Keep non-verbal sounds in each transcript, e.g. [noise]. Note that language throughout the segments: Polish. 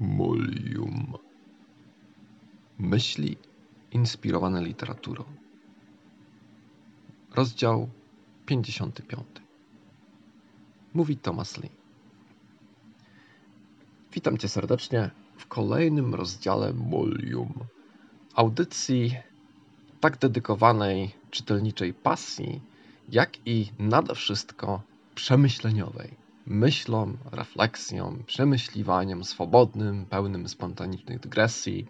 Molium. Myśli inspirowane literaturą. Rozdział 55. Mówi Thomas Lee. Witam Cię serdecznie w kolejnym rozdziale Molium. Audycji tak dedykowanej czytelniczej pasji, jak i nade wszystko przemyśleniowej myślom, refleksjom, przemyśliwaniem swobodnym, pełnym spontanicznych dygresji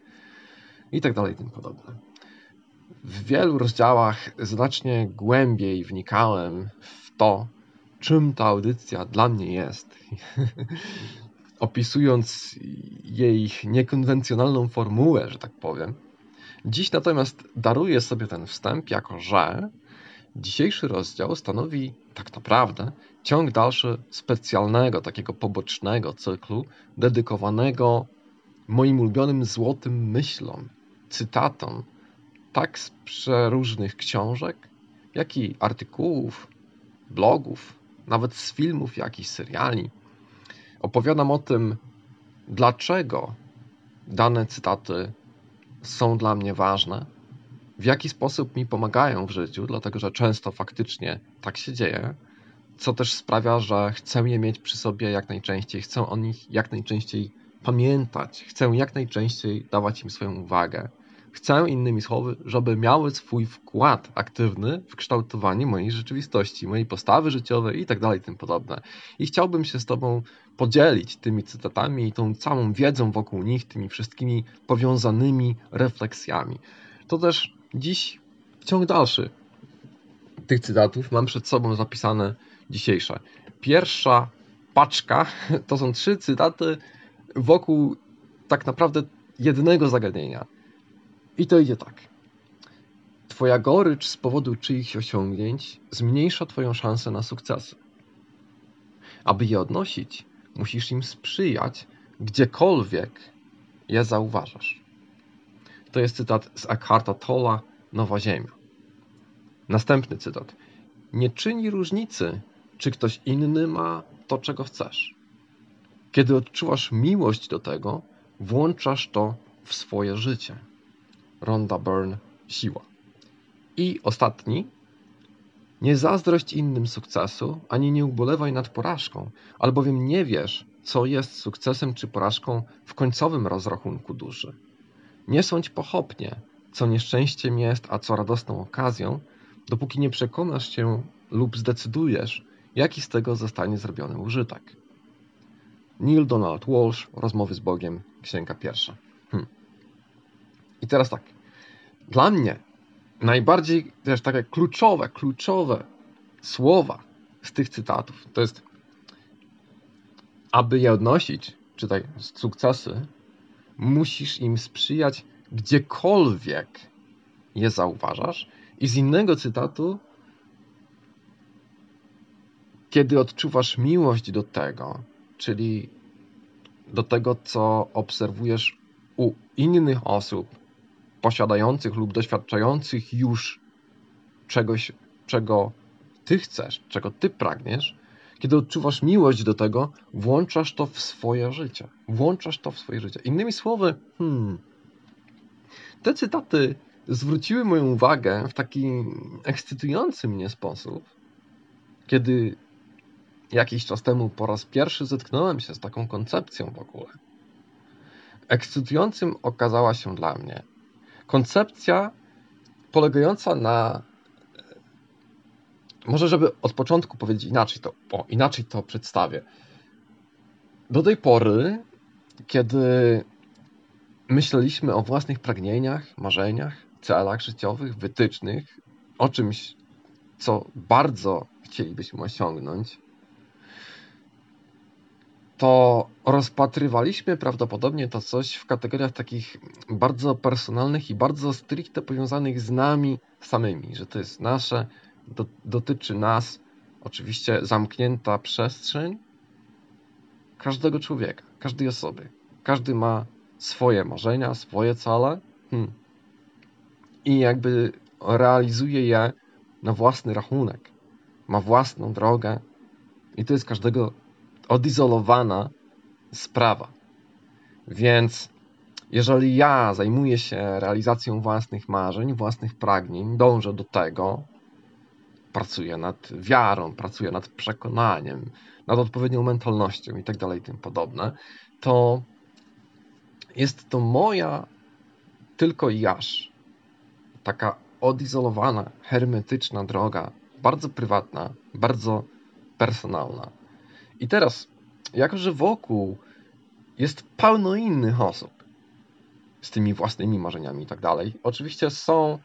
itd. Tak tym podobne. W wielu rozdziałach znacznie głębiej wnikałem w to, czym ta audycja dla mnie jest. [laughs] Opisując jej niekonwencjonalną formułę, że tak powiem. Dziś natomiast daruję sobie ten wstęp, jako że Dzisiejszy rozdział stanowi tak naprawdę ciąg dalszy specjalnego, takiego pobocznego cyklu dedykowanego moim ulubionym złotym myślom, cytatom, tak z przeróżnych książek, jak i artykułów, blogów, nawet z filmów, jak i seriali. Opowiadam o tym, dlaczego dane cytaty są dla mnie ważne, w jaki sposób mi pomagają w życiu, dlatego że często faktycznie tak się dzieje, co też sprawia, że chcę je mieć przy sobie jak najczęściej, chcę o nich jak najczęściej pamiętać, chcę jak najczęściej dawać im swoją uwagę. Chcę innymi słowy, żeby miały swój wkład aktywny w kształtowanie mojej rzeczywistości, mojej postawy życiowej i tak dalej, tym podobne. I chciałbym się z Tobą podzielić tymi cytatami i tą całą wiedzą wokół nich, tymi wszystkimi powiązanymi refleksjami. To też Dziś ciąg dalszy tych cytatów mam przed sobą zapisane dzisiejsze. Pierwsza paczka [laughs] to są trzy cytaty wokół tak naprawdę jednego zagadnienia. I to idzie tak. Twoja gorycz z powodu czyichś osiągnięć zmniejsza Twoją szansę na sukcesy. Aby je odnosić, musisz im sprzyjać, gdziekolwiek je zauważasz. To jest cytat z Eckharta Tolla, Nowa Ziemia. Następny cytat. Nie czyni różnicy, czy ktoś inny ma to, czego chcesz. Kiedy odczuwasz miłość do tego, włączasz to w swoje życie. Ronda Byrne, Siła. I ostatni. Nie zazdrość innym sukcesu, ani nie ubolewaj nad porażką, albowiem nie wiesz, co jest sukcesem czy porażką w końcowym rozrachunku duszy. Nie sądź pochopnie, co nieszczęściem jest, a co radosną okazją, dopóki nie przekonasz się lub zdecydujesz, jaki z tego zostanie zrobiony użytek. Neil Donald Walsh, Rozmowy z Bogiem, księga pierwsza. Hmm. I teraz tak. Dla mnie najbardziej też takie kluczowe, kluczowe słowa z tych cytatów to jest, aby je odnosić, czytaj, sukcesy, musisz im sprzyjać gdziekolwiek je zauważasz. I z innego cytatu, kiedy odczuwasz miłość do tego, czyli do tego, co obserwujesz u innych osób posiadających lub doświadczających już czegoś, czego ty chcesz, czego ty pragniesz, kiedy odczuwasz miłość do tego, włączasz to w swoje życie. Włączasz to w swoje życie. Innymi słowy, hmm, te cytaty zwróciły moją uwagę w taki ekscytujący mnie sposób, kiedy jakiś czas temu po raz pierwszy zetknąłem się z taką koncepcją w ogóle. Ekscytującym okazała się dla mnie koncepcja polegająca na. Może, żeby od początku powiedzieć inaczej to, o, inaczej to przedstawię. Do tej pory, kiedy myśleliśmy o własnych pragnieniach, marzeniach, celach życiowych, wytycznych, o czymś, co bardzo chcielibyśmy osiągnąć, to rozpatrywaliśmy prawdopodobnie to coś w kategoriach takich bardzo personalnych i bardzo stricte powiązanych z nami samymi, że to jest nasze, do, dotyczy nas, oczywiście zamknięta przestrzeń każdego człowieka, każdej osoby. Każdy ma swoje marzenia, swoje cele hmm. i jakby realizuje je na własny rachunek. Ma własną drogę i to jest każdego odizolowana sprawa. Więc jeżeli ja zajmuję się realizacją własnych marzeń, własnych pragnień, dążę do tego, pracuję nad wiarą, pracuję nad przekonaniem, nad odpowiednią mentalnością i tak dalej, tym podobne, to jest to moja tylko jaż. Taka odizolowana, hermetyczna droga, bardzo prywatna, bardzo personalna. I teraz, jako że wokół jest pełno innych osób z tymi własnymi marzeniami i tak dalej, oczywiście są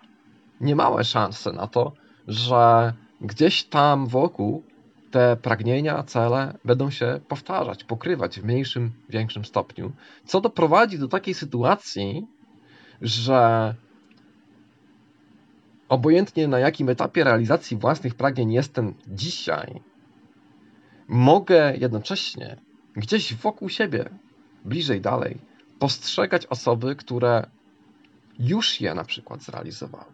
niemałe szanse na to, że gdzieś tam wokół te pragnienia, cele będą się powtarzać, pokrywać w mniejszym, większym stopniu, co doprowadzi do takiej sytuacji, że obojętnie na jakim etapie realizacji własnych pragnień jestem dzisiaj, mogę jednocześnie gdzieś wokół siebie, bliżej, dalej, postrzegać osoby, które już je na przykład zrealizowały.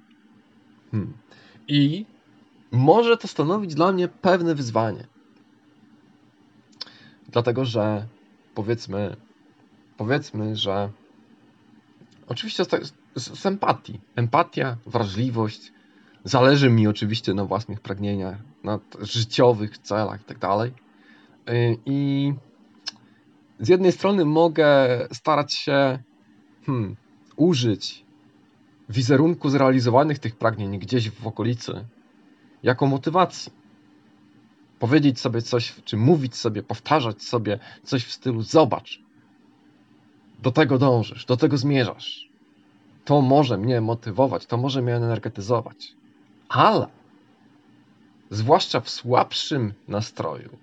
Hmm. I może to stanowić dla mnie pewne wyzwanie. Dlatego, że powiedzmy, powiedzmy, że oczywiście z, z, z empatii, empatia, wrażliwość, zależy mi oczywiście na własnych pragnieniach, na życiowych celach itd. Tak I z jednej strony mogę starać się hmm, użyć wizerunku zrealizowanych tych pragnień gdzieś w okolicy jako motywacji. Powiedzieć sobie coś, czy mówić sobie, powtarzać sobie coś w stylu: Zobacz, do tego dążysz, do tego zmierzasz. To może mnie motywować, to może mnie energetyzować. Ale, zwłaszcza w słabszym nastroju,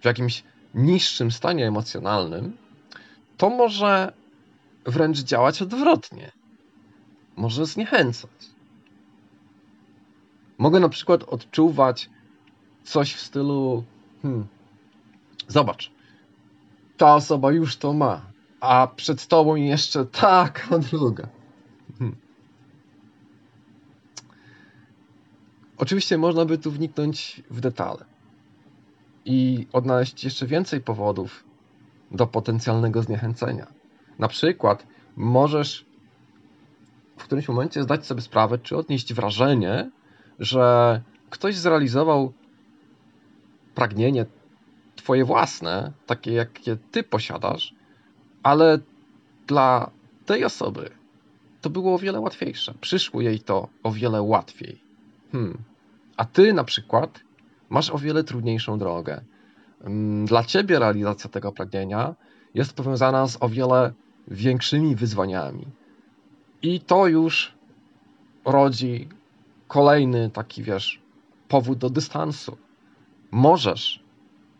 w jakimś niższym stanie emocjonalnym, to może wręcz działać odwrotnie. Może zniechęcać. Mogę na przykład odczuwać coś w stylu: hmm, Zobacz, ta osoba już to ma, a przed tobą jeszcze taka [laughs] druga. Hmm. Oczywiście można by tu wniknąć w detale i odnaleźć jeszcze więcej powodów do potencjalnego zniechęcenia. Na przykład możesz w którymś momencie zdać sobie sprawę, czy odnieść wrażenie, że ktoś zrealizował pragnienie twoje własne, takie jakie ty posiadasz, ale dla tej osoby to było o wiele łatwiejsze. Przyszło jej to o wiele łatwiej. Hmm. A ty na przykład masz o wiele trudniejszą drogę. Hmm, dla ciebie realizacja tego pragnienia jest powiązana z o wiele większymi wyzwaniami. I to już rodzi kolejny taki, wiesz, powód do dystansu. Możesz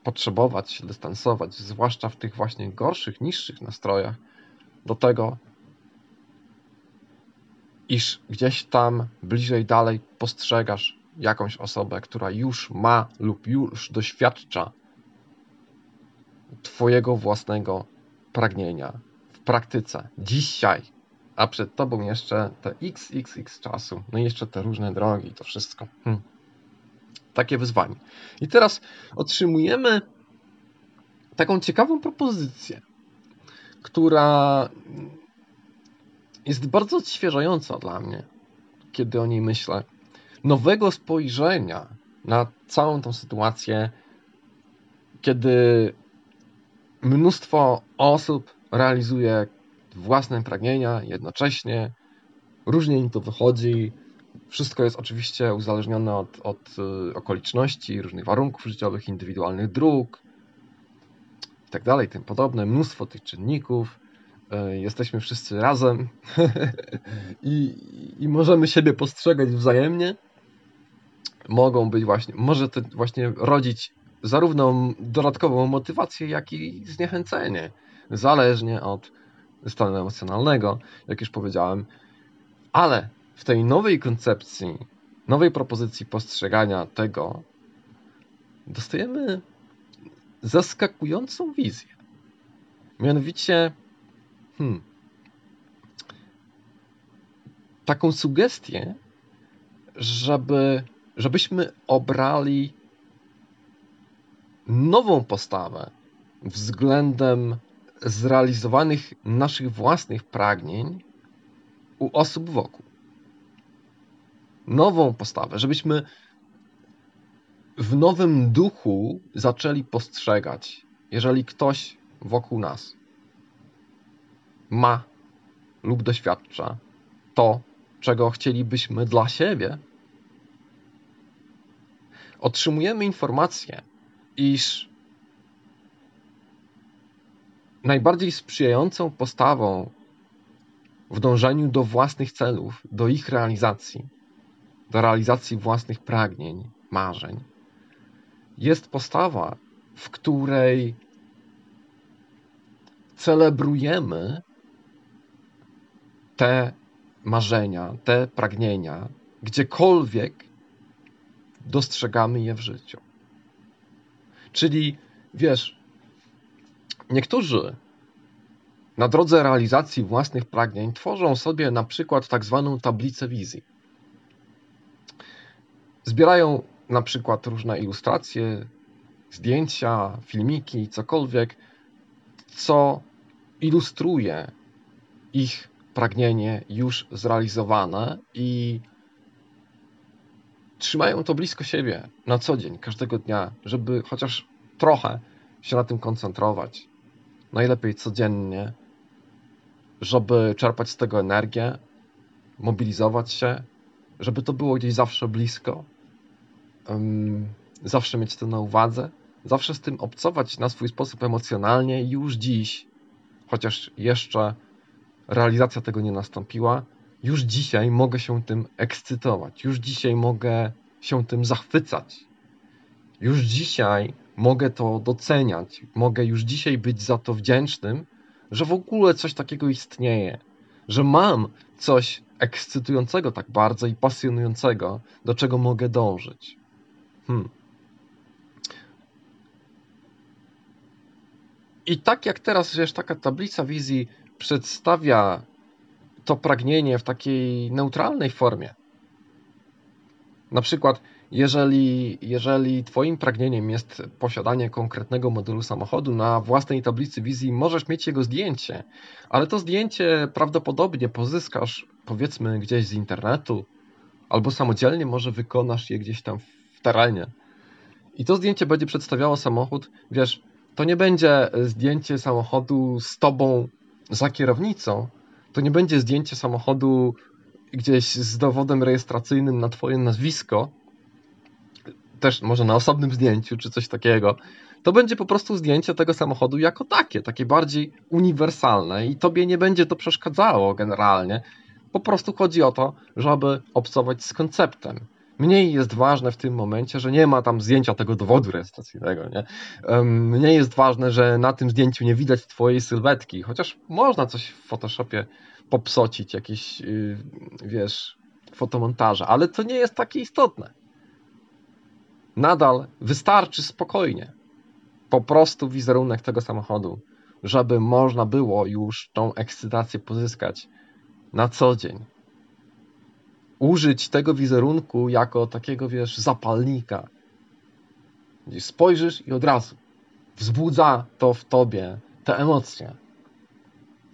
potrzebować się dystansować, zwłaszcza w tych właśnie gorszych, niższych nastrojach, do tego, iż gdzieś tam bliżej dalej postrzegasz jakąś osobę, która już ma lub już doświadcza Twojego własnego pragnienia praktyce, dzisiaj, a przed tobą jeszcze te xxx czasu, no i jeszcze te różne drogi, to wszystko. Hmm. Takie wyzwanie. I teraz otrzymujemy taką ciekawą propozycję, która jest bardzo odświeżająca dla mnie, kiedy o niej myślę. Nowego spojrzenia na całą tą sytuację, kiedy mnóstwo osób realizuje własne pragnienia jednocześnie. Różnie im to wychodzi. Wszystko jest oczywiście uzależnione od, od y, okoliczności, różnych warunków życiowych, indywidualnych dróg i tak tym podobne. Mnóstwo tych czynników. Y, jesteśmy wszyscy razem [laughs] I, i możemy siebie postrzegać wzajemnie. Mogą być właśnie, może to właśnie rodzić zarówno dodatkową motywację, jak i zniechęcenie, zależnie od stanu emocjonalnego, jak już powiedziałem, ale w tej nowej koncepcji, nowej propozycji postrzegania tego, dostajemy zaskakującą wizję. Mianowicie, hmm, taką sugestię, żeby, żebyśmy obrali nową postawę względem zrealizowanych naszych własnych pragnień u osób wokół. Nową postawę, żebyśmy w nowym duchu zaczęli postrzegać, jeżeli ktoś wokół nas ma lub doświadcza to, czego chcielibyśmy dla siebie, otrzymujemy informację, iż najbardziej sprzyjającą postawą w dążeniu do własnych celów, do ich realizacji, do realizacji własnych pragnień, marzeń, jest postawa, w której celebrujemy te marzenia, te pragnienia, gdziekolwiek dostrzegamy je w życiu. Czyli wiesz, niektórzy na drodze realizacji własnych pragnień tworzą sobie na przykład tak zwaną tablicę wizji. Zbierają na przykład różne ilustracje, zdjęcia, filmiki, cokolwiek, co ilustruje ich pragnienie już zrealizowane i trzymają to blisko siebie na co dzień, każdego dnia, żeby chociaż trochę się na tym koncentrować. Najlepiej codziennie, żeby czerpać z tego energię, mobilizować się, żeby to było gdzieś zawsze blisko, zawsze mieć to na uwadze, zawsze z tym obcować na swój sposób emocjonalnie już dziś, chociaż jeszcze realizacja tego nie nastąpiła, już dzisiaj mogę się tym ekscytować, już dzisiaj mogę się tym zachwycać. Już dzisiaj mogę to doceniać, mogę już dzisiaj być za to wdzięcznym, że w ogóle coś takiego istnieje, że mam coś ekscytującego tak bardzo i pasjonującego, do czego mogę dążyć. Hmm. I tak jak teraz, wiesz, taka tablica wizji przedstawia to pragnienie w takiej neutralnej formie. Na przykład, jeżeli, jeżeli Twoim pragnieniem jest posiadanie konkretnego modelu samochodu na własnej tablicy wizji, możesz mieć jego zdjęcie, ale to zdjęcie prawdopodobnie pozyskasz, powiedzmy, gdzieś z internetu, albo samodzielnie może wykonasz je gdzieś tam w terenie. I to zdjęcie będzie przedstawiało samochód, wiesz, to nie będzie zdjęcie samochodu z tobą za kierownicą, to nie będzie zdjęcie samochodu gdzieś z dowodem rejestracyjnym na twoje nazwisko, też może na osobnym zdjęciu czy coś takiego. To będzie po prostu zdjęcie tego samochodu jako takie, takie bardziej uniwersalne i tobie nie będzie to przeszkadzało generalnie. Po prostu chodzi o to, żeby obcować z konceptem. Mniej jest ważne w tym momencie, że nie ma tam zdjęcia tego dowodu rejestracyjnego. Nie? Mniej jest ważne, że na tym zdjęciu nie widać twojej sylwetki, chociaż można coś w Photoshopie popsocić, jakieś, y, wiesz, fotomontaże, ale to nie jest takie istotne. Nadal wystarczy spokojnie po prostu wizerunek tego samochodu, żeby można było już tą ekscytację pozyskać na co dzień użyć tego wizerunku jako takiego, wiesz, zapalnika. Spojrzysz i od razu wzbudza to w tobie te emocje.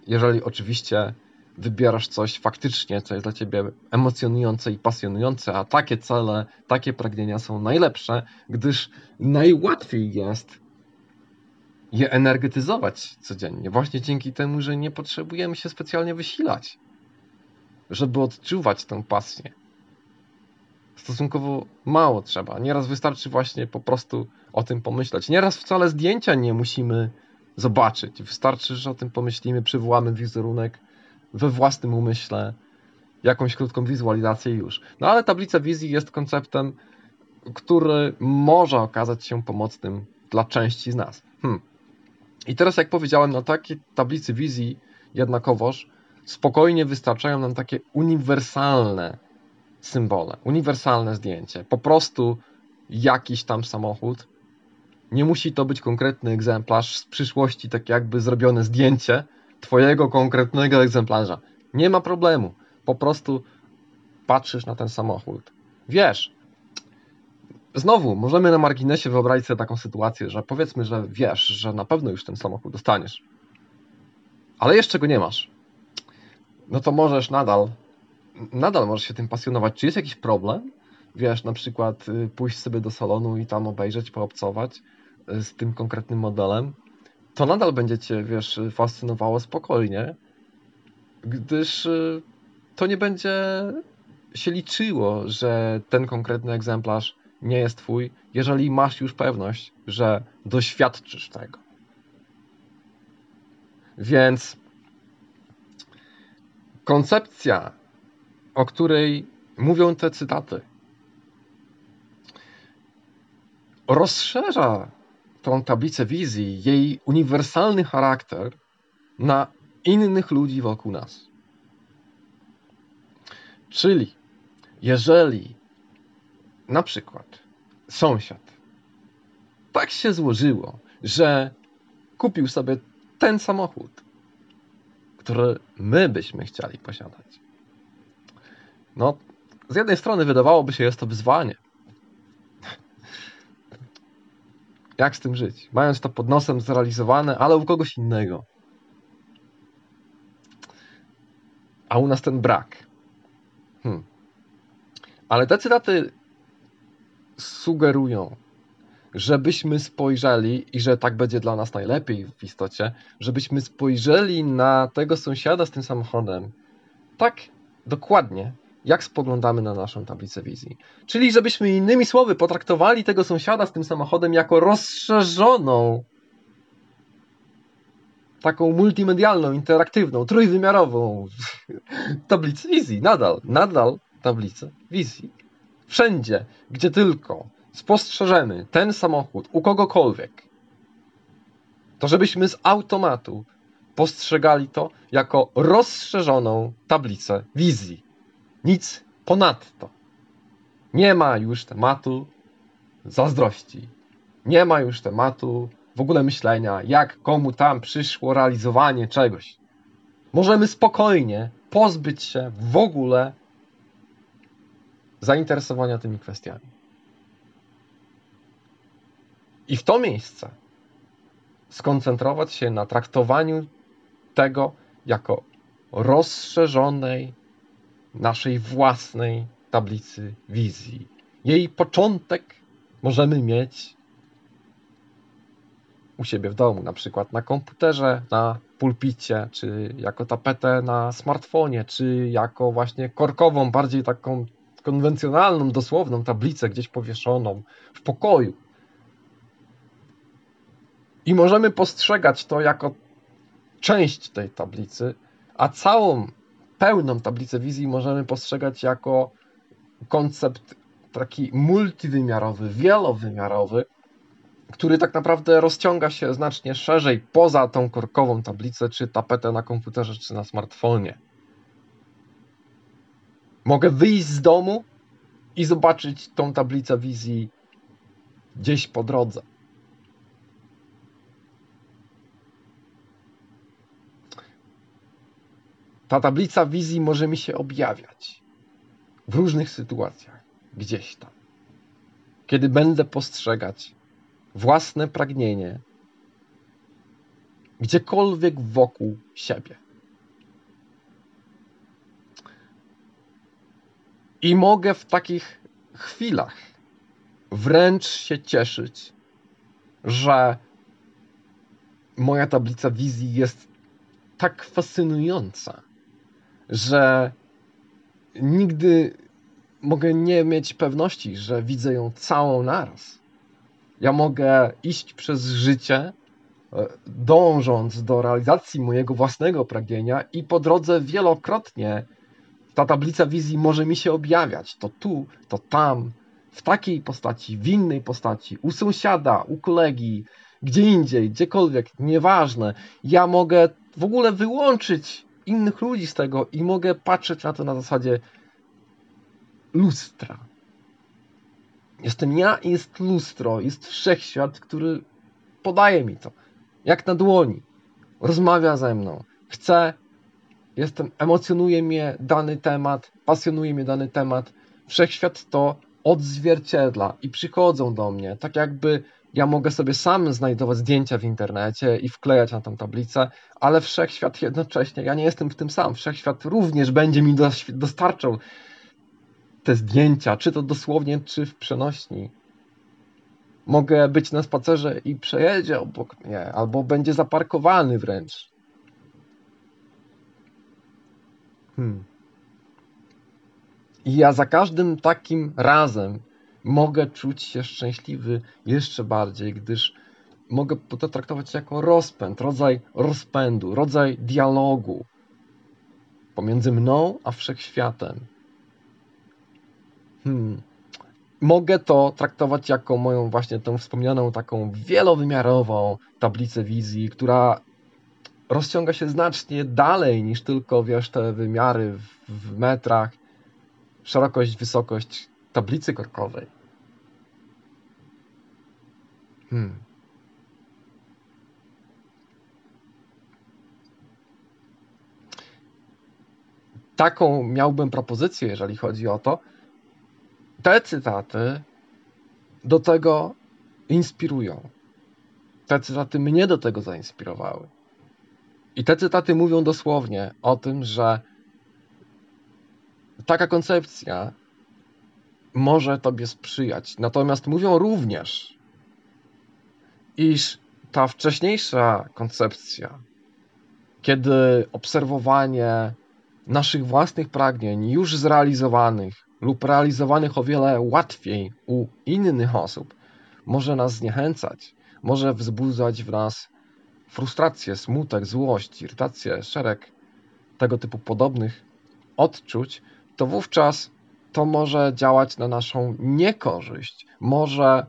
Jeżeli oczywiście wybierasz coś faktycznie, co jest dla ciebie emocjonujące i pasjonujące, a takie cele, takie pragnienia są najlepsze, gdyż najłatwiej jest je energetyzować codziennie, właśnie dzięki temu, że nie potrzebujemy się specjalnie wysilać żeby odczuwać tę pasję. Stosunkowo mało trzeba. Nieraz wystarczy właśnie po prostu o tym pomyśleć. Nieraz wcale zdjęcia nie musimy zobaczyć. Wystarczy, że o tym pomyślimy, przywołamy wizerunek we własnym umyśle, jakąś krótką wizualizację już. No ale tablica wizji jest konceptem, który może okazać się pomocnym dla części z nas. Hmm. I teraz, jak powiedziałem, na takiej tablicy wizji jednakowoż spokojnie wystarczają nam takie uniwersalne symbole, uniwersalne zdjęcie. Po prostu jakiś tam samochód. Nie musi to być konkretny egzemplarz z przyszłości, tak jakby zrobione zdjęcie Twojego konkretnego egzemplarza. Nie ma problemu. Po prostu patrzysz na ten samochód. Wiesz, znowu, możemy na marginesie wyobrazić sobie taką sytuację, że powiedzmy, że wiesz, że na pewno już ten samochód dostaniesz ale jeszcze go nie masz, no to możesz nadal, nadal możesz się tym pasjonować. Czy jest jakiś problem? Wiesz, na przykład y, pójść sobie do salonu i tam obejrzeć, poobcować y, z tym konkretnym modelem, to nadal będzie cię, wiesz, fascynowało spokojnie, gdyż y, to nie będzie się liczyło, że ten konkretny egzemplarz nie jest twój, jeżeli masz już pewność, że doświadczysz tego. Więc koncepcja, o której mówią te cytaty, rozszerza tą tablicę wizji, jej uniwersalny charakter na innych ludzi wokół nas. Czyli jeżeli na przykład sąsiad tak się złożyło, że kupił sobie ten samochód, który my byśmy chcieli posiadać. No, z jednej strony wydawałoby się, jest to wyzwanie. Jak z tym żyć? Mając to pod nosem zrealizowane, ale u kogoś innego. A u nas ten brak. Hmm. Ale te cytaty sugerują, żebyśmy spojrzeli i że tak będzie dla nas najlepiej w istocie, żebyśmy spojrzeli na tego sąsiada z tym samochodem tak dokładnie, jak spoglądamy na naszą tablicę wizji. Czyli żebyśmy innymi słowy potraktowali tego sąsiada z tym samochodem jako rozszerzoną, taką multimedialną, interaktywną, trójwymiarową [laughs] tablicę wizji. Nadal, nadal tablicę wizji. Wszędzie, gdzie tylko spostrzeżemy ten samochód u kogokolwiek, to żebyśmy z automatu postrzegali to jako rozszerzoną tablicę wizji. Nic ponadto. Nie ma już tematu zazdrości. Nie ma już tematu w ogóle myślenia, jak komu tam przyszło realizowanie czegoś. Możemy spokojnie pozbyć się w ogóle zainteresowania tymi kwestiami. I w to miejsce skoncentrować się na traktowaniu tego jako rozszerzonej naszej własnej tablicy wizji. Jej początek możemy mieć u siebie w domu, na przykład na komputerze, na pulpicie, czy jako tapetę na smartfonie, czy jako właśnie korkową, bardziej taką konwencjonalną, dosłowną tablicę gdzieś powieszoną w pokoju. I możemy postrzegać to jako część tej tablicy, a całą pełną tablicę wizji możemy postrzegać jako koncept taki multiwymiarowy, wielowymiarowy, który tak naprawdę rozciąga się znacznie szerzej poza tą korkową tablicę, czy tapetę na komputerze, czy na smartfonie. Mogę wyjść z domu i zobaczyć tą tablicę wizji gdzieś po drodze. Ta tablica wizji może mi się objawiać w różnych sytuacjach, gdzieś tam. Kiedy będę postrzegać własne pragnienie gdziekolwiek wokół siebie. I mogę w takich chwilach wręcz się cieszyć, że moja tablica wizji jest tak fascynująca, że nigdy mogę nie mieć pewności, że widzę ją całą naraz. Ja mogę iść przez życie, e, dążąc do realizacji mojego własnego pragnienia, i po drodze wielokrotnie ta tablica wizji może mi się objawiać. To tu, to tam, w takiej postaci, w innej postaci, u sąsiada, u kolegi, gdzie indziej, gdziekolwiek, nieważne. Ja mogę w ogóle wyłączyć innych ludzi z tego i mogę patrzeć na to na zasadzie lustra. Jestem ja i jest lustro, jest wszechświat, który podaje mi to. Jak na dłoni. Rozmawia ze mną. Chce, jestem, emocjonuje mnie dany temat, pasjonuje mnie dany temat. Wszechświat to odzwierciedla i przychodzą do mnie, tak jakby ja mogę sobie sam znajdować zdjęcia w internecie i wklejać na tą tablicę, ale wszechświat jednocześnie, ja nie jestem w tym sam, wszechświat również będzie mi dostarczał te zdjęcia, czy to dosłownie, czy w przenośni. Mogę być na spacerze i przejedzie obok mnie, albo będzie zaparkowany wręcz. Hmm. I ja za każdym takim razem mogę czuć się szczęśliwy jeszcze bardziej, gdyż mogę to traktować jako rozpęd, rodzaj rozpędu, rodzaj dialogu pomiędzy mną a wszechświatem. Hmm. Mogę to traktować jako moją właśnie tą wspomnianą taką wielowymiarową tablicę wizji, która rozciąga się znacznie dalej niż tylko, wiesz, te wymiary w, w metrach, szerokość, wysokość tablicy korkowej. Hmm. Taką miałbym propozycję, jeżeli chodzi o to. Te cytaty do tego inspirują. Te cytaty mnie do tego zainspirowały. I te cytaty mówią dosłownie o tym, że taka koncepcja może Tobie sprzyjać. Natomiast mówią również, iż ta wcześniejsza koncepcja, kiedy obserwowanie naszych własnych pragnień już zrealizowanych lub realizowanych o wiele łatwiej u innych osób może nas zniechęcać, może wzbudzać w nas frustrację, smutek, złość, irytację, szereg tego typu podobnych odczuć, to wówczas to może działać na naszą niekorzyść, może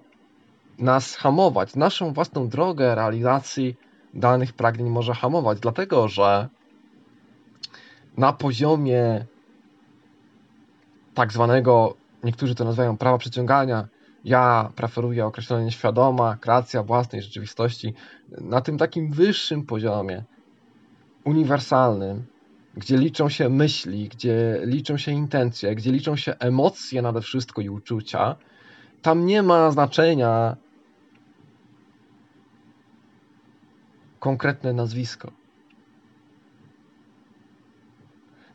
nas hamować, naszą własną drogę realizacji danych pragnień może hamować, dlatego że na poziomie tak zwanego, niektórzy to nazywają prawa przyciągania, ja preferuję określenie świadoma, kreacja własnej rzeczywistości, na tym takim wyższym poziomie, uniwersalnym, gdzie liczą się myśli, gdzie liczą się intencje, gdzie liczą się emocje nade wszystko i uczucia, tam nie ma znaczenia konkretne nazwisko.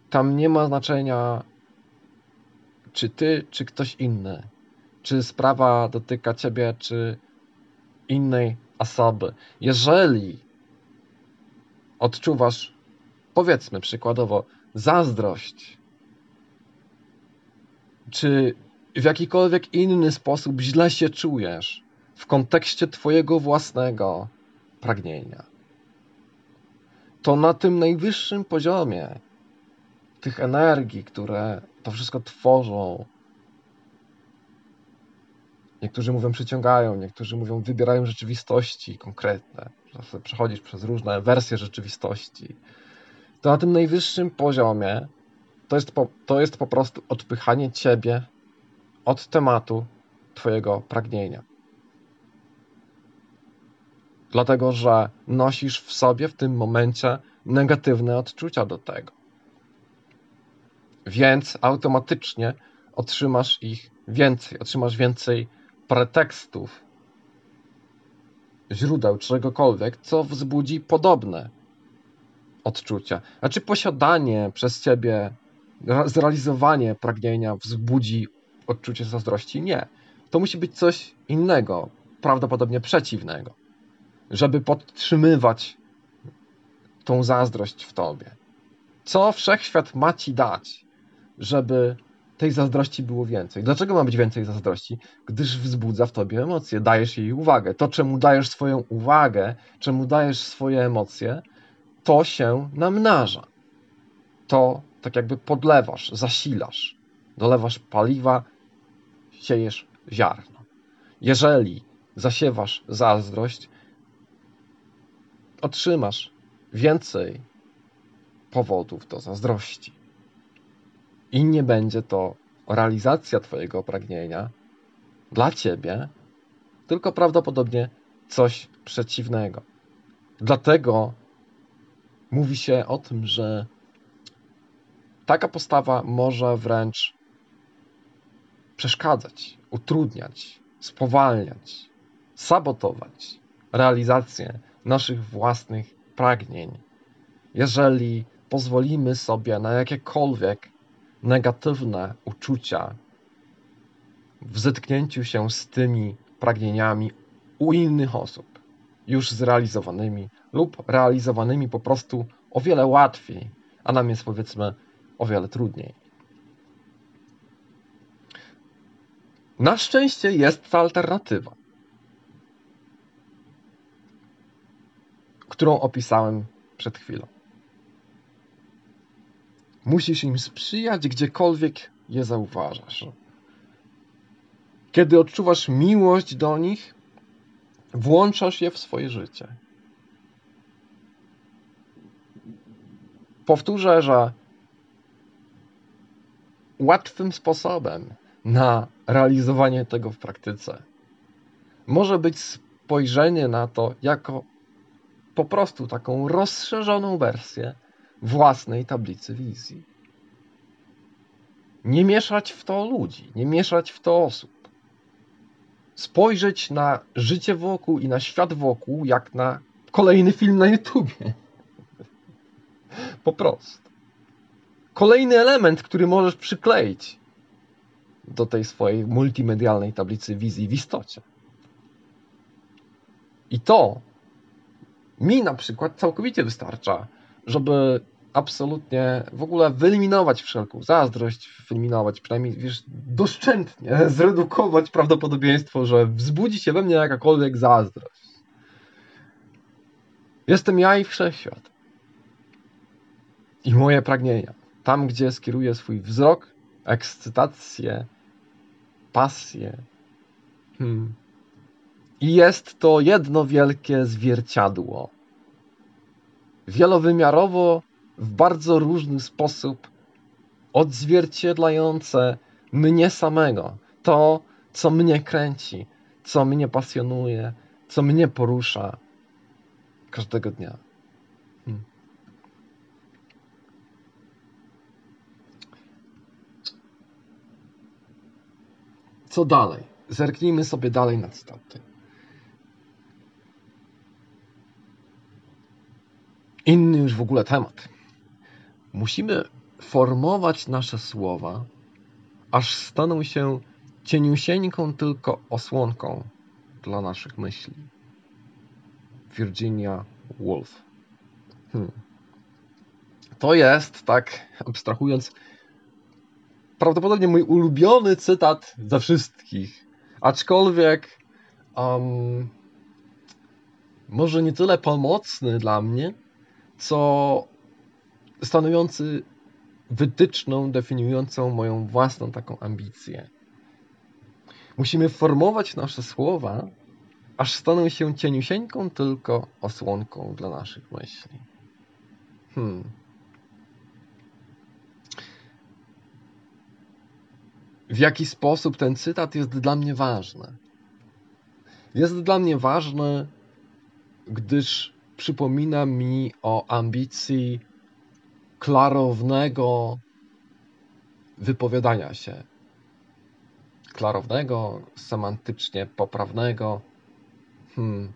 Tam nie ma znaczenia, czy ty, czy ktoś inny. Czy sprawa dotyka ciebie, czy innej osoby. Jeżeli odczuwasz powiedzmy przykładowo, zazdrość, czy w jakikolwiek inny sposób źle się czujesz w kontekście Twojego własnego pragnienia, to na tym najwyższym poziomie tych energii, które to wszystko tworzą, niektórzy mówią przyciągają, niektórzy mówią wybierają rzeczywistości konkretne, przechodzisz przez różne wersje rzeczywistości to na tym najwyższym poziomie to jest po, to jest po prostu odpychanie ciebie od tematu twojego pragnienia. Dlatego, że nosisz w sobie w tym momencie negatywne odczucia do tego. Więc automatycznie otrzymasz ich więcej, otrzymasz więcej pretekstów, źródeł czegokolwiek, co wzbudzi podobne odczucia. A czy posiadanie przez ciebie, zrealizowanie pragnienia wzbudzi odczucie zazdrości? Nie. To musi być coś innego, prawdopodobnie przeciwnego, żeby podtrzymywać tą zazdrość w tobie. Co wszechświat ma ci dać, żeby tej zazdrości było więcej. Dlaczego ma być więcej zazdrości? Gdyż wzbudza w tobie emocje, dajesz jej uwagę. To, czemu dajesz swoją uwagę, czemu dajesz swoje emocje, to się namnaża. To tak jakby podlewasz, zasilasz, dolewasz paliwa, siejesz ziarno. Jeżeli zasiewasz zazdrość, otrzymasz więcej powodów do zazdrości. I nie będzie to realizacja Twojego pragnienia dla Ciebie, tylko prawdopodobnie coś przeciwnego. Dlatego mówi się o tym, że taka postawa może wręcz przeszkadzać, utrudniać, spowalniać, sabotować realizację naszych własnych pragnień, jeżeli pozwolimy sobie na jakiekolwiek negatywne uczucia w zetknięciu się z tymi pragnieniami u innych osób, już zrealizowanymi lub realizowanymi po prostu o wiele łatwiej, a nam jest powiedzmy o wiele trudniej. Na szczęście jest ta alternatywa, którą opisałem przed chwilą. Musisz im sprzyjać, gdziekolwiek je zauważasz. Kiedy odczuwasz miłość do nich, włączasz je w swoje życie. Powtórzę, że łatwym sposobem na realizowanie tego w praktyce może być spojrzenie na to jako po prostu taką rozszerzoną wersję własnej tablicy wizji. Nie mieszać w to ludzi, nie mieszać w to osób. Spojrzeć na życie wokół i na świat wokół, jak na kolejny film na YouTubie. Po prostu. Kolejny element, który możesz przykleić do tej swojej multimedialnej tablicy wizji w istocie. I to mi na przykład całkowicie wystarcza, żeby absolutnie w ogóle wyeliminować wszelką zazdrość, wyeliminować przynajmniej, wiesz, doszczętnie [laughs] zredukować prawdopodobieństwo, że wzbudzi się we mnie jakakolwiek zazdrość. Jestem ja i wszechświat. I moje pragnienia. Tam, gdzie skieruję swój wzrok, ekscytację, pasję. Hmm. I jest to jedno wielkie zwierciadło. Wielowymiarowo, w bardzo różny sposób odzwierciedlające mnie samego. To, co mnie kręci, co mnie pasjonuje, co mnie porusza każdego dnia. Hmm. Co dalej? Zerknijmy sobie dalej na cytaty. Inny już w ogóle temat. Musimy formować nasze słowa, aż staną się cieniusieńką tylko osłonką dla naszych myśli. Virginia Woolf. Hmm. To jest, tak abstrahując, prawdopodobnie mój ulubiony cytat ze wszystkich. Aczkolwiek um, może nie tyle pomocny dla mnie, co stanowiący wytyczną definiującą moją własną taką ambicję. Musimy formować nasze słowa, aż staną się cieniusieńką tylko osłonką dla naszych myśli. Hmm. W jaki sposób ten cytat jest dla mnie ważny? Jest dla mnie ważny, gdyż przypomina mi o ambicji klarownego wypowiadania się. Klarownego, semantycznie poprawnego. Hmm.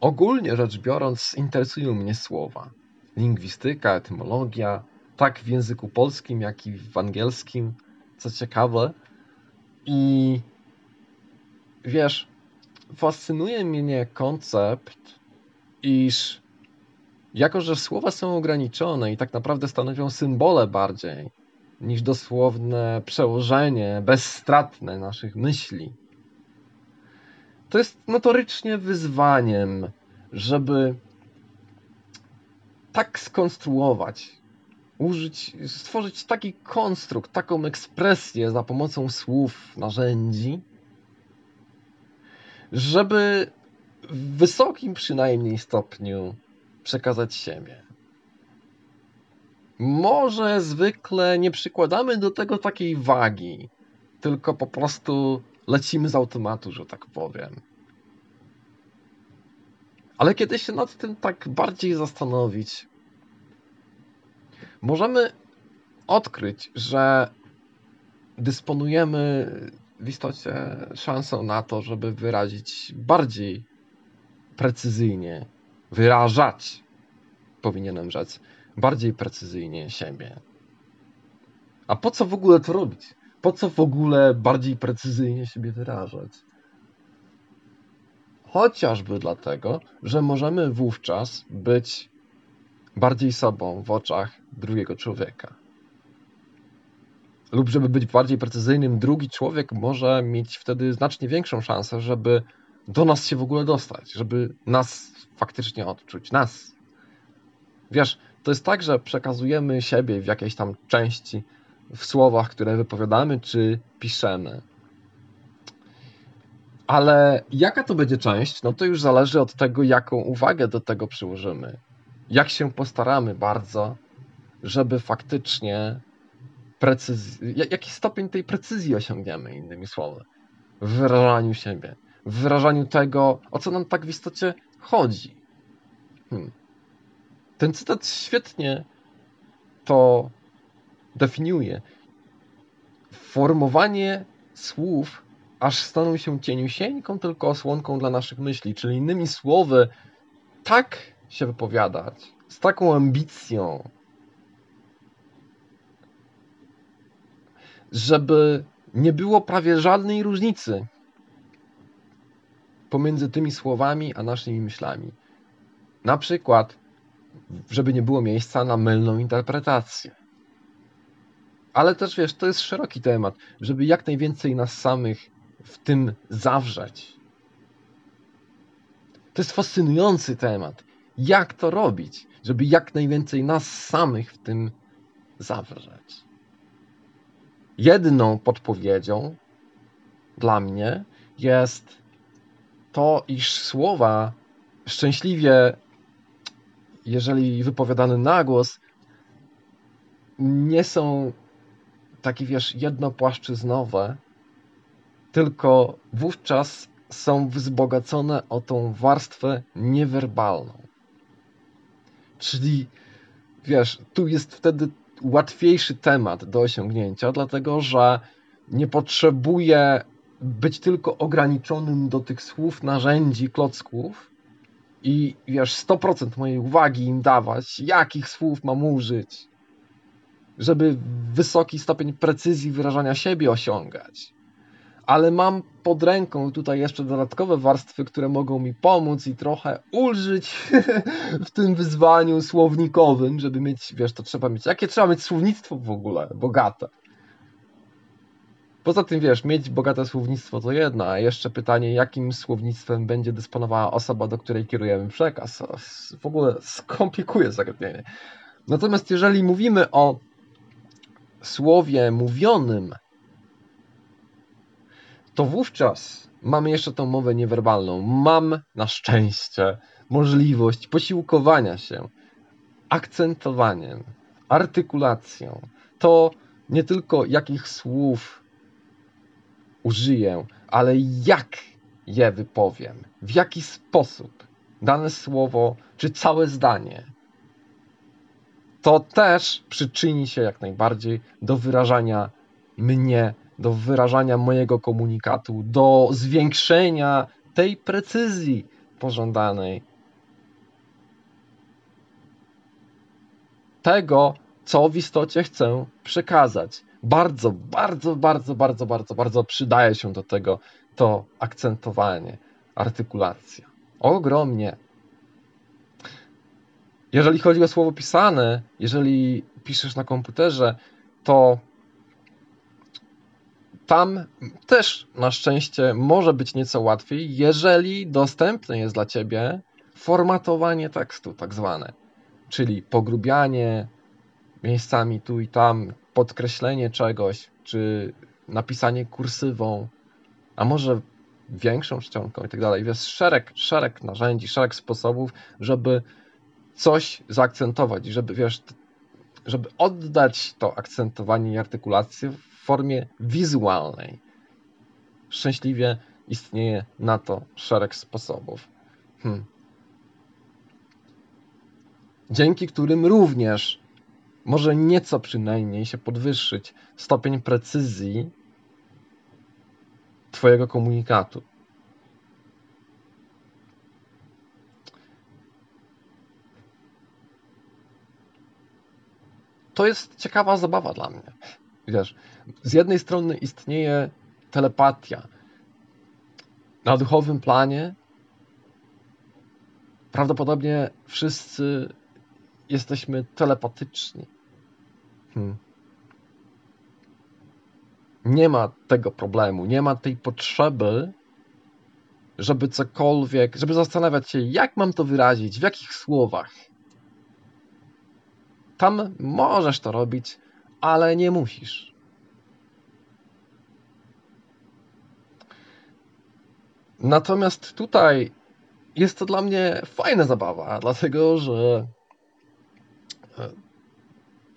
Ogólnie rzecz biorąc, interesują mnie słowa. Lingwistyka, etymologia, tak w języku polskim, jak i w angielskim, co ciekawe. I wiesz, fascynuje mnie koncept, iż jako, że słowa są ograniczone i tak naprawdę stanowią symbole bardziej niż dosłowne przełożenie bezstratne naszych myśli, to jest notorycznie wyzwaniem, żeby tak skonstruować, użyć, stworzyć taki konstrukt, taką ekspresję za pomocą słów, narzędzi, żeby w wysokim przynajmniej stopniu przekazać siebie. Może zwykle nie przykładamy do tego takiej wagi, tylko po prostu lecimy z automatu, że tak powiem. Ale kiedy się nad tym tak bardziej zastanowić, możemy odkryć, że dysponujemy w istocie szansą na to, żeby wyrazić bardziej precyzyjnie, wyrażać, powinienem rzec, bardziej precyzyjnie siebie. A po co w ogóle to robić? Po co w ogóle bardziej precyzyjnie siebie wyrażać? Chociażby dlatego, że możemy wówczas być bardziej sobą w oczach drugiego człowieka. Lub żeby być bardziej precyzyjnym, drugi człowiek może mieć wtedy znacznie większą szansę, żeby do nas się w ogóle dostać, żeby nas faktycznie odczuć, nas. Wiesz, to jest tak, że przekazujemy siebie w jakiejś tam części w słowach, które wypowiadamy czy piszemy. Ale jaka to będzie część, no to już zależy od tego, jaką uwagę do tego przyłożymy. Jak się postaramy bardzo, żeby faktycznie precyz... jaki stopień tej precyzji osiągniemy, innymi słowy, w wyrażaniu siebie, w wyrażaniu tego, o co nam tak w istocie chodzi. Hmm. Ten cytat świetnie to definiuje. Formowanie słów aż staną się cieniusieńką tylko osłonką dla naszych myśli, czyli innymi słowy, tak się wypowiadać, z taką ambicją, żeby nie było prawie żadnej różnicy pomiędzy tymi słowami a naszymi myślami. Na przykład, żeby nie było miejsca na mylną interpretację. Ale też wiesz, to jest szeroki temat, żeby jak najwięcej nas samych w tym zawrzeć. To jest fascynujący temat. Jak to robić, żeby jak najwięcej nas samych w tym zawrzeć? Jedną podpowiedzią dla mnie jest to, iż słowa szczęśliwie, jeżeli wypowiadane na głos, nie są takie, wiesz, jednopłaszczyznowe, tylko wówczas są wzbogacone o tą warstwę niewerbalną. Czyli, wiesz, tu jest wtedy łatwiejszy temat do osiągnięcia, dlatego że nie potrzebuję być tylko ograniczonym do tych słów, narzędzi, klocków i wiesz, 100% mojej uwagi im dawać, jakich słów mam użyć, żeby wysoki stopień precyzji wyrażania siebie osiągać. Ale mam pod ręką tutaj jeszcze dodatkowe warstwy, które mogą mi pomóc i trochę ulżyć [laughs] w tym wyzwaniu słownikowym, żeby mieć, wiesz, to trzeba mieć. Jakie trzeba mieć słownictwo w ogóle? Bogate. Poza tym, wiesz, mieć bogate słownictwo to jedno, a jeszcze pytanie, jakim słownictwem będzie dysponowała osoba, do której kierujemy przekaz. W ogóle skomplikuje zagadnienie. Natomiast jeżeli mówimy o słowie mówionym, to wówczas mamy jeszcze tą mowę niewerbalną. Mam na szczęście możliwość posiłkowania się akcentowaniem, artykulacją. To nie tylko jakich słów użyję, ale jak je wypowiem, w jaki sposób dane słowo czy całe zdanie. To też przyczyni się jak najbardziej do wyrażania mnie do wyrażania mojego komunikatu, do zwiększenia tej precyzji pożądanej. Tego, co w istocie chcę przekazać. Bardzo, bardzo, bardzo, bardzo, bardzo, bardzo przydaje się do tego to akcentowanie, artykulacja. Ogromnie. Jeżeli chodzi o słowo pisane, jeżeli piszesz na komputerze, to tam też na szczęście może być nieco łatwiej, jeżeli dostępne jest dla ciebie formatowanie tekstu, tak zwane, czyli pogrubianie miejscami tu i tam, podkreślenie czegoś, czy napisanie kursywą, a może większą czcionką i tak dalej. Jest szereg, szereg narzędzi, szereg sposobów, żeby coś zaakcentować, żeby wiesz, żeby oddać to akcentowanie i artykulację w formie wizualnej. Szczęśliwie istnieje na to szereg sposobów. Hmm. Dzięki którym również może nieco przynajmniej się podwyższyć stopień precyzji Twojego komunikatu. To jest ciekawa zabawa dla mnie. Wiesz, z jednej strony istnieje telepatia. Na duchowym planie prawdopodobnie wszyscy jesteśmy telepatyczni. Hmm. Nie ma tego problemu, nie ma tej potrzeby, żeby cokolwiek, żeby zastanawiać się, jak mam to wyrazić, w jakich słowach. Tam możesz to robić, ale nie musisz. Natomiast tutaj jest to dla mnie fajna zabawa, dlatego że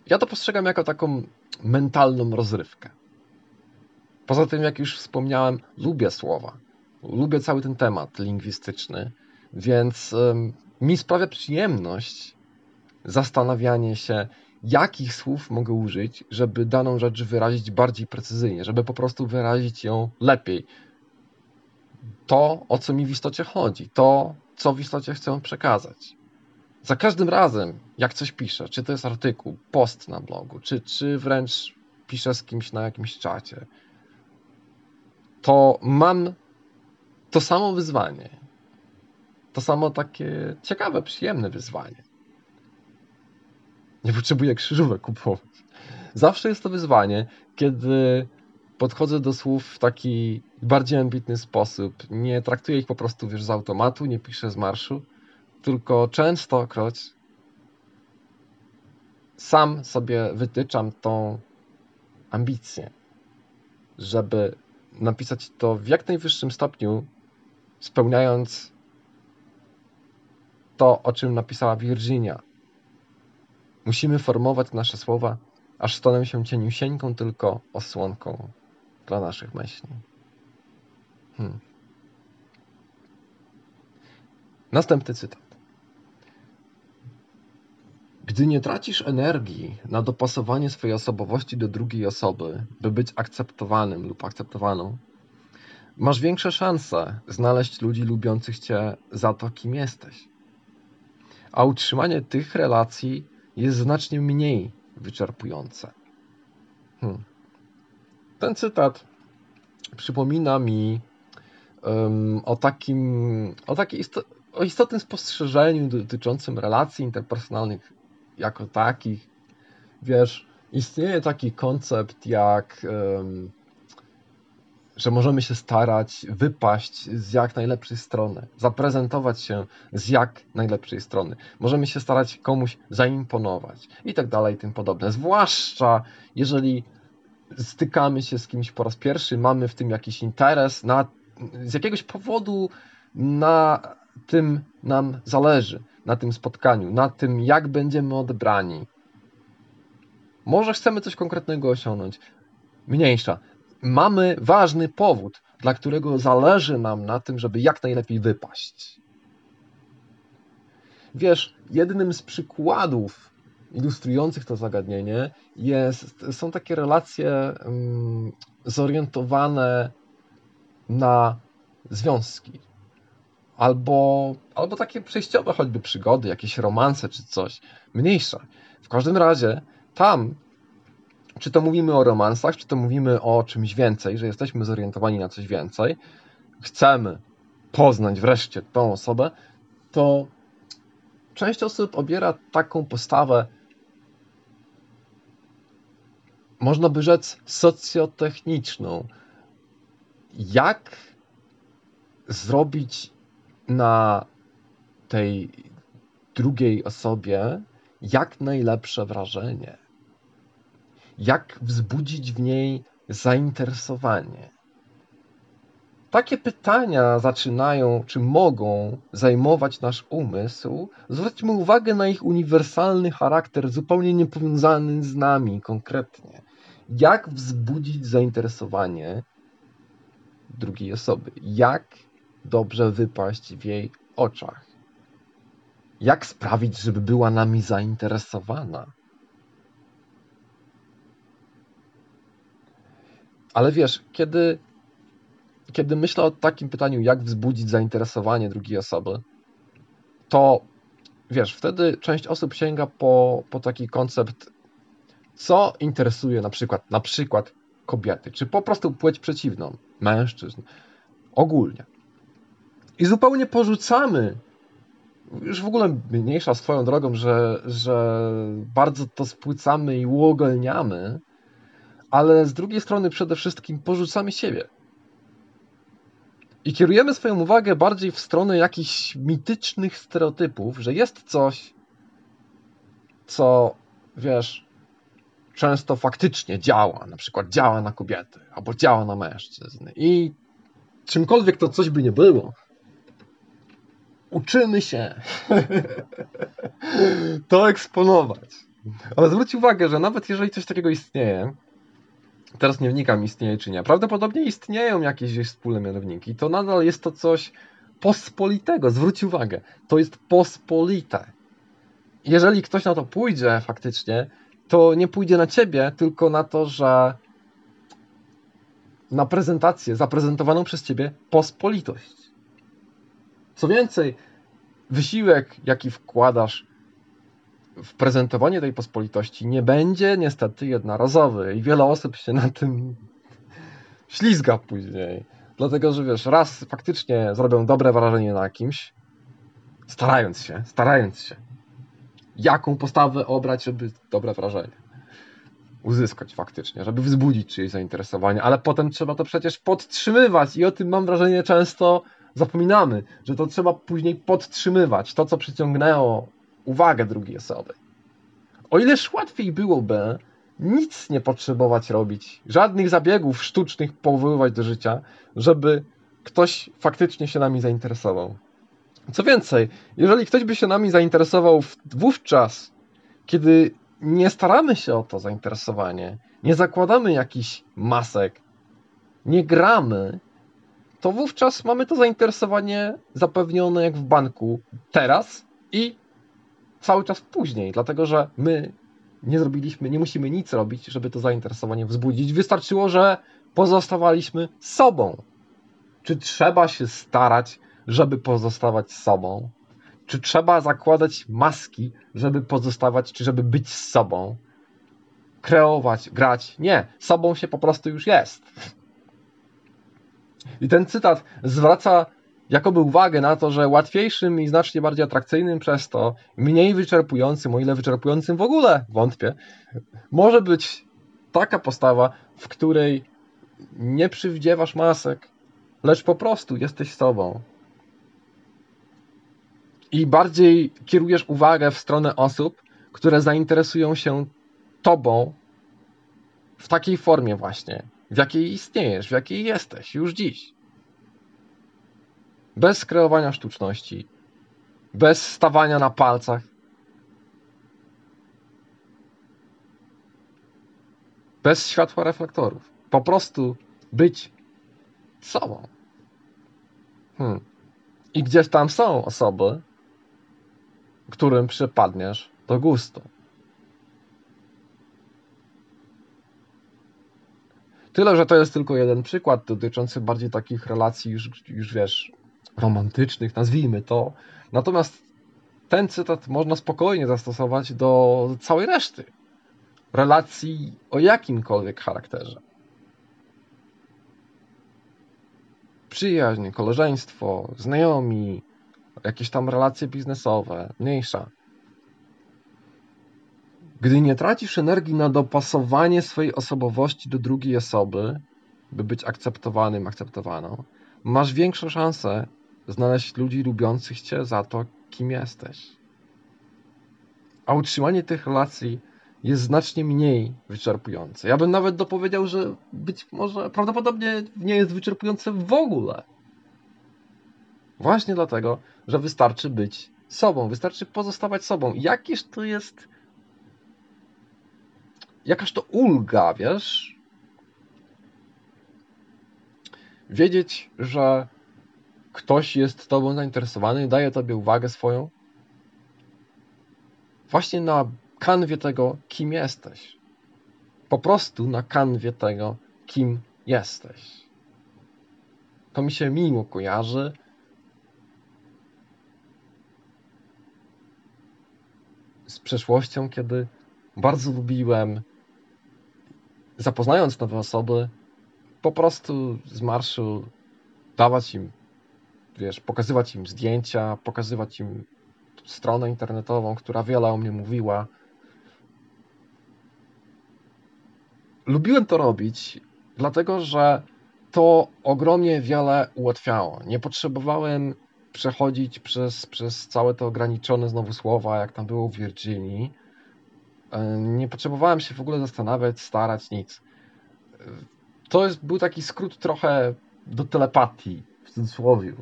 ja to postrzegam jako taką mentalną rozrywkę. Poza tym, jak już wspomniałem, lubię słowa. Lubię cały ten temat lingwistyczny, więc mi sprawia przyjemność zastanawianie się, jakich słów mogę użyć, żeby daną rzecz wyrazić bardziej precyzyjnie, żeby po prostu wyrazić ją lepiej. To, o co mi w istocie chodzi, to, co w istocie chcę przekazać. Za każdym razem, jak coś piszę, czy to jest artykuł, post na blogu, czy, czy wręcz piszę z kimś na jakimś czacie, to mam to samo wyzwanie. To samo takie ciekawe, przyjemne wyzwanie. Nie potrzebuję krzyżówek kupować. Zawsze jest to wyzwanie, kiedy podchodzę do słów w taki bardziej ambitny sposób. Nie traktuję ich po prostu wiesz, z automatu, nie piszę z marszu, tylko częstokroć sam sobie wytyczam tą ambicję, żeby napisać to w jak najwyższym stopniu, spełniając to, o czym napisała Virginia. Musimy formować nasze słowa, aż staną się cieniusieńką tylko osłonką dla naszych myśli. Hmm. Następny cytat. Gdy nie tracisz energii na dopasowanie swojej osobowości do drugiej osoby, by być akceptowanym lub akceptowaną, masz większe szanse znaleźć ludzi lubiących cię za to, kim jesteś. A utrzymanie tych relacji jest znacznie mniej wyczerpujące. Hmm. Ten cytat przypomina mi um, o takim, o takiej o istotnym spostrzeżeniu dotyczącym relacji interpersonalnych jako takich. Wiesz, istnieje taki koncept jak, że możemy się starać wypaść z jak najlepszej strony, zaprezentować się z jak najlepszej strony. Możemy się starać komuś zaimponować i tak dalej, i tym podobne. Zwłaszcza jeżeli stykamy się z kimś po raz pierwszy, mamy w tym jakiś interes, na, z jakiegoś powodu na tym nam zależy na tym spotkaniu, na tym, jak będziemy odebrani. Może chcemy coś konkretnego osiągnąć. Mniejsza. Mamy ważny powód, dla którego zależy nam na tym, żeby jak najlepiej wypaść. Wiesz, jednym z przykładów ilustrujących to zagadnienie jest, są takie relacje um, zorientowane na związki albo, albo takie przejściowe choćby przygody, jakieś romanse czy coś. Mniejsza. W każdym razie tam, czy to mówimy o romansach, czy to mówimy o czymś więcej, że jesteśmy zorientowani na coś więcej, chcemy poznać wreszcie tą osobę, to część osób obiera taką postawę, można by rzec, socjotechniczną. Jak zrobić na tej drugiej osobie jak najlepsze wrażenie. Jak wzbudzić w niej zainteresowanie. Takie pytania zaczynają, czy mogą zajmować nasz umysł. Zwróćmy uwagę na ich uniwersalny charakter, zupełnie niepowiązany z nami konkretnie. Jak wzbudzić zainteresowanie drugiej osoby? Jak dobrze wypaść w jej oczach? Jak sprawić, żeby była nami zainteresowana? Ale wiesz, kiedy, kiedy myślę o takim pytaniu, jak wzbudzić zainteresowanie drugiej osoby, to wiesz, wtedy część osób sięga po, po taki koncept, co interesuje na przykład, na przykład kobiety, czy po prostu płeć przeciwną, mężczyzn, ogólnie. I zupełnie porzucamy, już w ogóle mniejsza swoją drogą, że, że bardzo to spłycamy i uogólniamy, ale z drugiej strony przede wszystkim porzucamy siebie. I kierujemy swoją uwagę bardziej w stronę jakichś mitycznych stereotypów, że jest coś, co wiesz, często faktycznie działa, na przykład działa na kobiety albo działa na mężczyzn. I czymkolwiek to coś by nie było, uczymy się [laughs] to eksponować. Ale zwróć uwagę, że nawet jeżeli coś takiego istnieje, teraz nie wnikam istnieje czy nie, prawdopodobnie istnieją jakieś wspólne mianowniki, to nadal jest to coś pospolitego. Zwróć uwagę, to jest pospolite. Jeżeli ktoś na to pójdzie faktycznie, to nie pójdzie na ciebie, tylko na to, że na prezentację zaprezentowaną przez ciebie pospolitość. Co więcej, wysiłek, jaki wkładasz w prezentowanie tej pospolitości, nie będzie niestety jednorazowy i wiele osób się na tym ślizga później. Dlatego, że wiesz, raz faktycznie zrobią dobre wrażenie na kimś, starając się, starając się, jaką postawę obrać, żeby dobre wrażenie uzyskać faktycznie, żeby wzbudzić czyjeś zainteresowanie, ale potem trzeba to przecież podtrzymywać i o tym mam wrażenie często zapominamy, że to trzeba później podtrzymywać, to co przyciągnęło uwagę drugiej osoby. O ileż łatwiej byłoby nic nie potrzebować robić, żadnych zabiegów sztucznych powoływać do życia, żeby ktoś faktycznie się nami zainteresował. Co więcej, jeżeli ktoś by się nami zainteresował wówczas, kiedy nie staramy się o to zainteresowanie, nie zakładamy jakichś masek, nie gramy, to wówczas mamy to zainteresowanie zapewnione jak w banku teraz i cały czas później, dlatego że my nie zrobiliśmy, nie musimy nic robić, żeby to zainteresowanie wzbudzić. Wystarczyło, że pozostawaliśmy sobą. Czy trzeba się starać, żeby pozostawać sobą? Czy trzeba zakładać maski, żeby pozostawać, czy żeby być sobą? Kreować, grać? Nie, sobą się po prostu już jest. I ten cytat zwraca jakoby uwagę na to, że łatwiejszym i znacznie bardziej atrakcyjnym przez to, mniej wyczerpującym, o ile wyczerpującym w ogóle wątpię, może być taka postawa, w której nie przywdziewasz masek, lecz po prostu jesteś sobą. I bardziej kierujesz uwagę w stronę osób, które zainteresują się tobą w takiej formie właśnie, w jakiej istniejesz, w jakiej jesteś już dziś. Bez kreowania sztuczności, bez stawania na palcach. Bez światła reflektorów. Po prostu być sobą. Hmm. I gdzieś tam są osoby, którym przypadniesz do gustu. Tyle, że to jest tylko jeden przykład dotyczący bardziej takich relacji już, już wiesz, romantycznych, nazwijmy to. Natomiast ten cytat można spokojnie zastosować do całej reszty relacji o jakimkolwiek charakterze. Przyjaźń, koleżeństwo, znajomi, jakieś tam relacje biznesowe, mniejsza. Gdy nie tracisz energii na dopasowanie swojej osobowości do drugiej osoby, by być akceptowanym, akceptowaną, masz większą szansę znaleźć ludzi lubiących cię za to, kim jesteś. A utrzymanie tych relacji jest znacznie mniej wyczerpujące. Ja bym nawet dopowiedział, że być może prawdopodobnie nie jest wyczerpujące w ogóle. Właśnie dlatego, że wystarczy być sobą, wystarczy pozostawać sobą. Jakież to jest jakaż to ulga, wiesz? Wiedzieć, że ktoś jest tobą zainteresowany daje tobie uwagę swoją właśnie na kanwie tego, kim jesteś. Po prostu na kanwie tego, kim jesteś. To mi się miło kojarzy. Z przeszłością, kiedy bardzo lubiłem, zapoznając nowe osoby, po prostu z marszu dawać im, wiesz, pokazywać im zdjęcia, pokazywać im stronę internetową, która wiele o mnie mówiła. Lubiłem to robić, dlatego że to ogromnie wiele ułatwiało. Nie potrzebowałem przechodzić przez, przez całe te ograniczone znowu słowa, jak tam było w Virginii. E, nie potrzebowałem się w ogóle zastanawiać, starać, nic. E, to jest, był taki skrót trochę do telepatii, w cudzysłowie.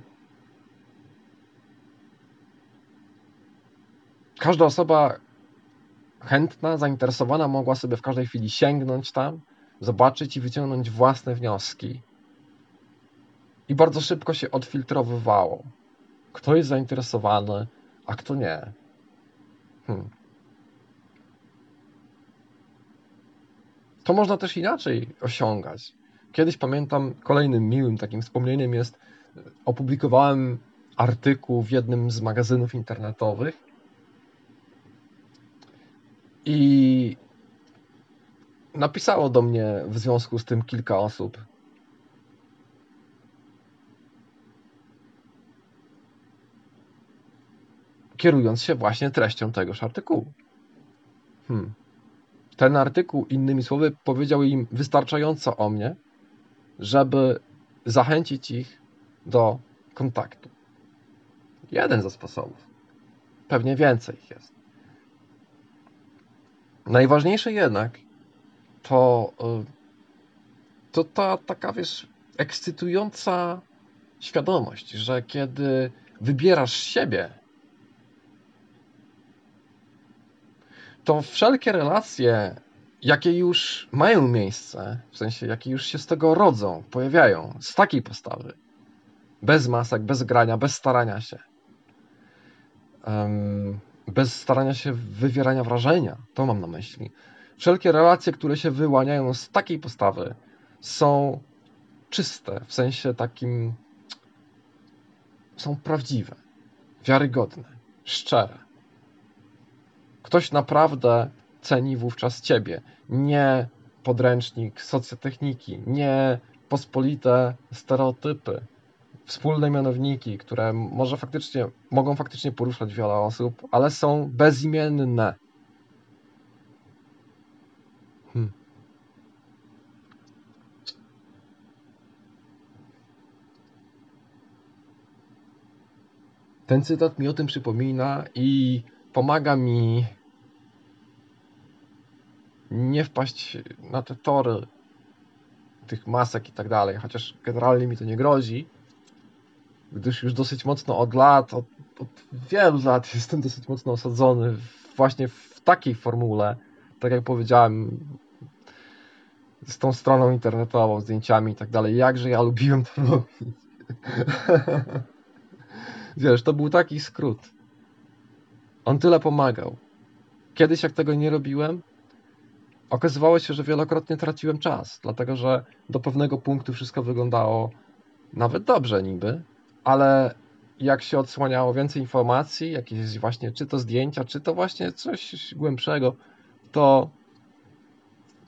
Każda osoba chętna, zainteresowana mogła sobie w każdej chwili sięgnąć tam, zobaczyć i wyciągnąć własne wnioski. I bardzo szybko się odfiltrowywało, kto jest zainteresowany, a kto nie. Hmm. To można też inaczej osiągać. Kiedyś pamiętam, kolejnym miłym takim wspomnieniem jest, opublikowałem artykuł w jednym z magazynów internetowych i napisało do mnie w związku z tym kilka osób. Kierując się właśnie treścią tegoż artykułu. Hmm. Ten artykuł, innymi słowy, powiedział im wystarczająco o mnie, żeby zachęcić ich do kontaktu. Jeden ze sposobów. Pewnie więcej ich jest. Najważniejsze jednak to, y, to ta taka, wiesz, ekscytująca świadomość, że kiedy wybierasz siebie, to wszelkie relacje, jakie już mają miejsce, w sensie jakie już się z tego rodzą, pojawiają, z takiej postawy, bez masek, bez grania, bez starania się, bez starania się wywierania wrażenia, to mam na myśli. Wszelkie relacje, które się wyłaniają z takiej postawy, są czyste, w sensie takim są prawdziwe, wiarygodne, szczere. Ktoś naprawdę ceni wówczas ciebie, nie podręcznik socjotechniki, nie pospolite stereotypy, wspólne mianowniki, które może faktycznie, mogą faktycznie poruszać wiele osób, ale są bezimienne. Hmm. Ten cytat mi o tym przypomina i pomaga mi nie wpaść na te tory tych masek i tak dalej, chociaż generalnie mi to nie grozi, gdyż już dosyć mocno od lat, od, od wielu lat [laughs] jestem dosyć mocno osadzony właśnie w takiej formule, tak jak powiedziałem, z tą stroną internetową, zdjęciami i tak dalej. Jakże ja lubiłem to [laughs] robić. [laughs] Wiesz, to był taki skrót. On tyle pomagał. Kiedyś, jak tego nie robiłem, okazywało się, że wielokrotnie traciłem czas, dlatego że do pewnego punktu wszystko wyglądało nawet dobrze niby, ale jak się odsłaniało więcej informacji, jakieś właśnie czy to zdjęcia, czy to właśnie coś głębszego, to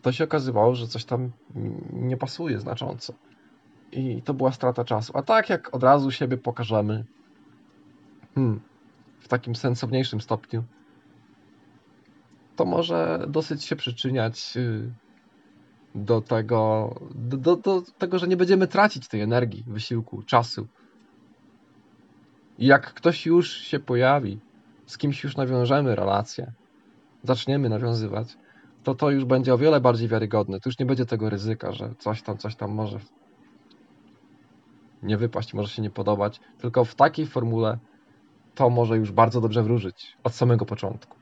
to się okazywało, że coś tam nie pasuje znacząco. I to była strata czasu. A tak jak od razu siebie pokażemy hmm, w takim sensowniejszym stopniu, to może dosyć się przyczyniać y, do tego, do, do, do tego, że nie będziemy tracić tej energii, wysiłku, czasu. I jak ktoś już się pojawi, z kimś już nawiążemy relację, zaczniemy nawiązywać, to to już będzie o wiele bardziej wiarygodne. To już nie będzie tego ryzyka, że coś tam, coś tam może nie wypaść, może się nie podobać, tylko w takiej formule to może już bardzo dobrze wróżyć od samego początku.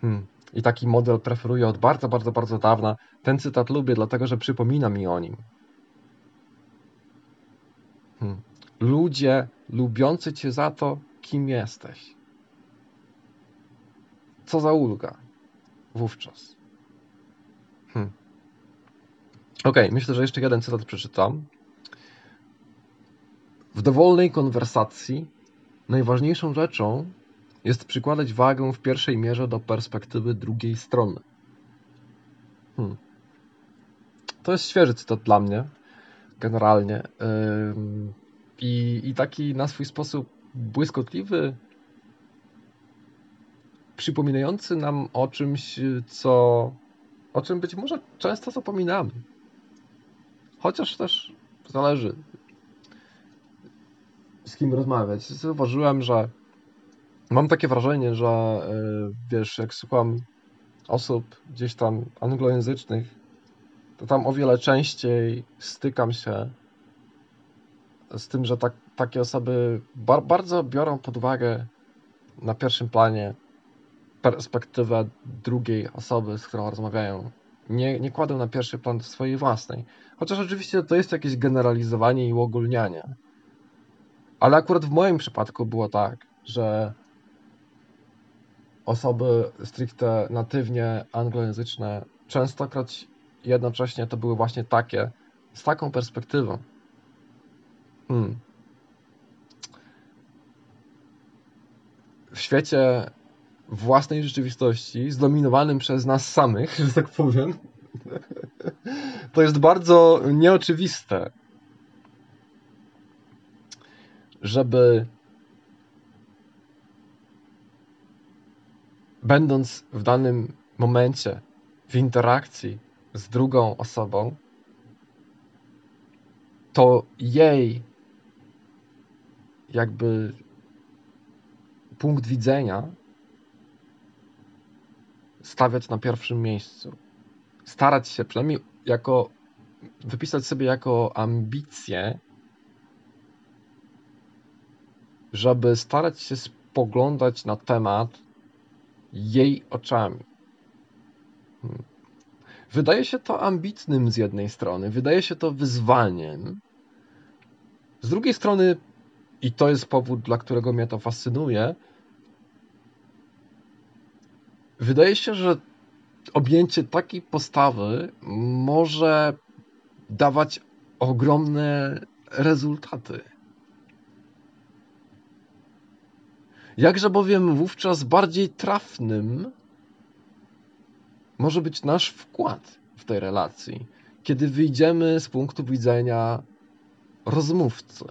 Hmm. I taki model preferuję od bardzo, bardzo, bardzo dawna. Ten cytat lubię, dlatego że przypomina mi o nim. Hmm. Ludzie lubiący cię za to, kim jesteś. Co za ulga wówczas. Hmm. Ok, myślę, że jeszcze jeden cytat przeczytam. W dowolnej konwersacji najważniejszą rzeczą jest przykładać wagę w pierwszej mierze do perspektywy drugiej strony. Hmm. To jest świeży cytat dla mnie, generalnie. I, I taki na swój sposób błyskotliwy, przypominający nam o czymś, co, o czym być może często zapominamy. Chociaż też zależy, z kim rozmawiać. Zauważyłem, że mam takie wrażenie, że e, wiesz, jak słucham osób gdzieś tam anglojęzycznych, to tam o wiele częściej stykam się z tym, że tak, takie osoby bar bardzo biorą pod uwagę na pierwszym planie perspektywę drugiej osoby, z którą rozmawiają. Nie, nie kładą na pierwszy plan swojej własnej. Chociaż oczywiście to jest jakieś generalizowanie i uogólnianie. Ale akurat w moim przypadku było tak, że osoby stricte natywnie anglojęzyczne częstokroć jednocześnie to były właśnie takie, z taką perspektywą. Hmm. W świecie własnej rzeczywistości, zdominowanym przez nas samych, że tak powiem, [laughs] to jest bardzo nieoczywiste, żeby będąc w danym momencie w interakcji z drugą osobą, to jej jakby punkt widzenia stawiać na pierwszym miejscu. Starać się, przynajmniej jako wypisać sobie jako ambicję, żeby starać się spoglądać na temat jej oczami. Hmm. Wydaje się to ambitnym z jednej strony, wydaje się to wyzwaniem. Z drugiej strony, i to jest powód, dla którego mnie to fascynuje, wydaje się, że objęcie takiej postawy może dawać ogromne rezultaty. Jakże bowiem wówczas bardziej trafnym może być nasz wkład w tej relacji, kiedy wyjdziemy z punktu widzenia rozmówcy.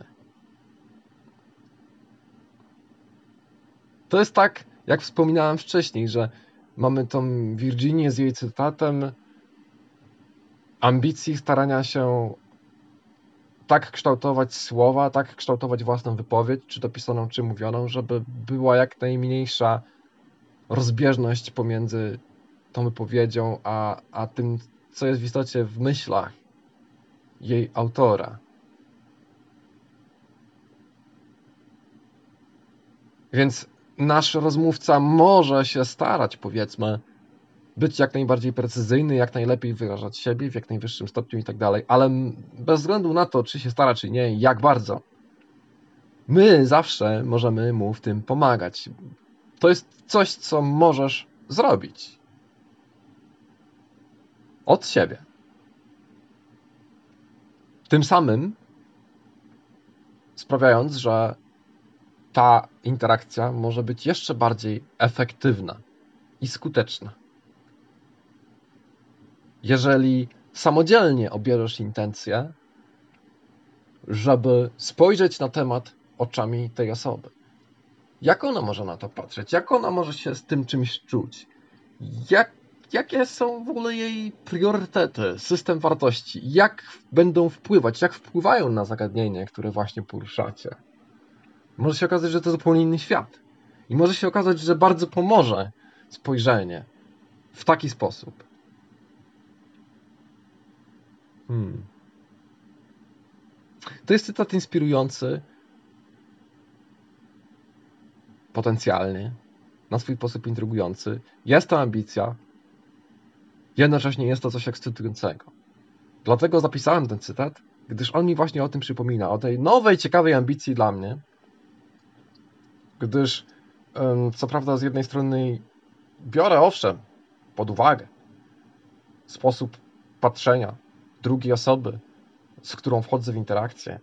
To jest tak, jak wspominałem wcześniej, że mamy tą Virginię z jej cytatem ambicji starania się tak kształtować słowa, tak kształtować własną wypowiedź, czy to pisaną, czy mówioną, żeby była jak najmniejsza rozbieżność pomiędzy tą wypowiedzią, a, a tym, co jest w istocie w myślach jej autora. Więc nasz rozmówca może się starać, powiedzmy, być jak najbardziej precyzyjny, jak najlepiej wyrażać siebie w jak najwyższym stopniu i tak dalej, ale bez względu na to, czy się stara, czy nie, jak bardzo, my zawsze możemy mu w tym pomagać. To jest coś, co możesz zrobić od siebie. Tym samym sprawiając, że ta interakcja może być jeszcze bardziej efektywna i skuteczna. Jeżeli samodzielnie obierzesz intencję, żeby spojrzeć na temat oczami tej osoby. Jak ona może na to patrzeć? Jak ona może się z tym czymś czuć? Jak jakie są w ogóle jej priorytety, system wartości, jak będą wpływać, jak wpływają na zagadnienie, które właśnie poruszacie. Może się okazać, że to zupełnie inny świat. I może się okazać, że bardzo pomoże spojrzenie w taki sposób. Hmm. To jest cytat inspirujący, potencjalnie, na swój sposób intrygujący. Jest to ambicja, Jednocześnie jest to coś ekscytującego. Dlatego zapisałem ten cytat, gdyż on mi właśnie o tym przypomina, o tej nowej, ciekawej ambicji dla mnie. Gdyż, co prawda, z jednej strony biorę owszem pod uwagę sposób patrzenia drugiej osoby, z którą wchodzę w interakcję,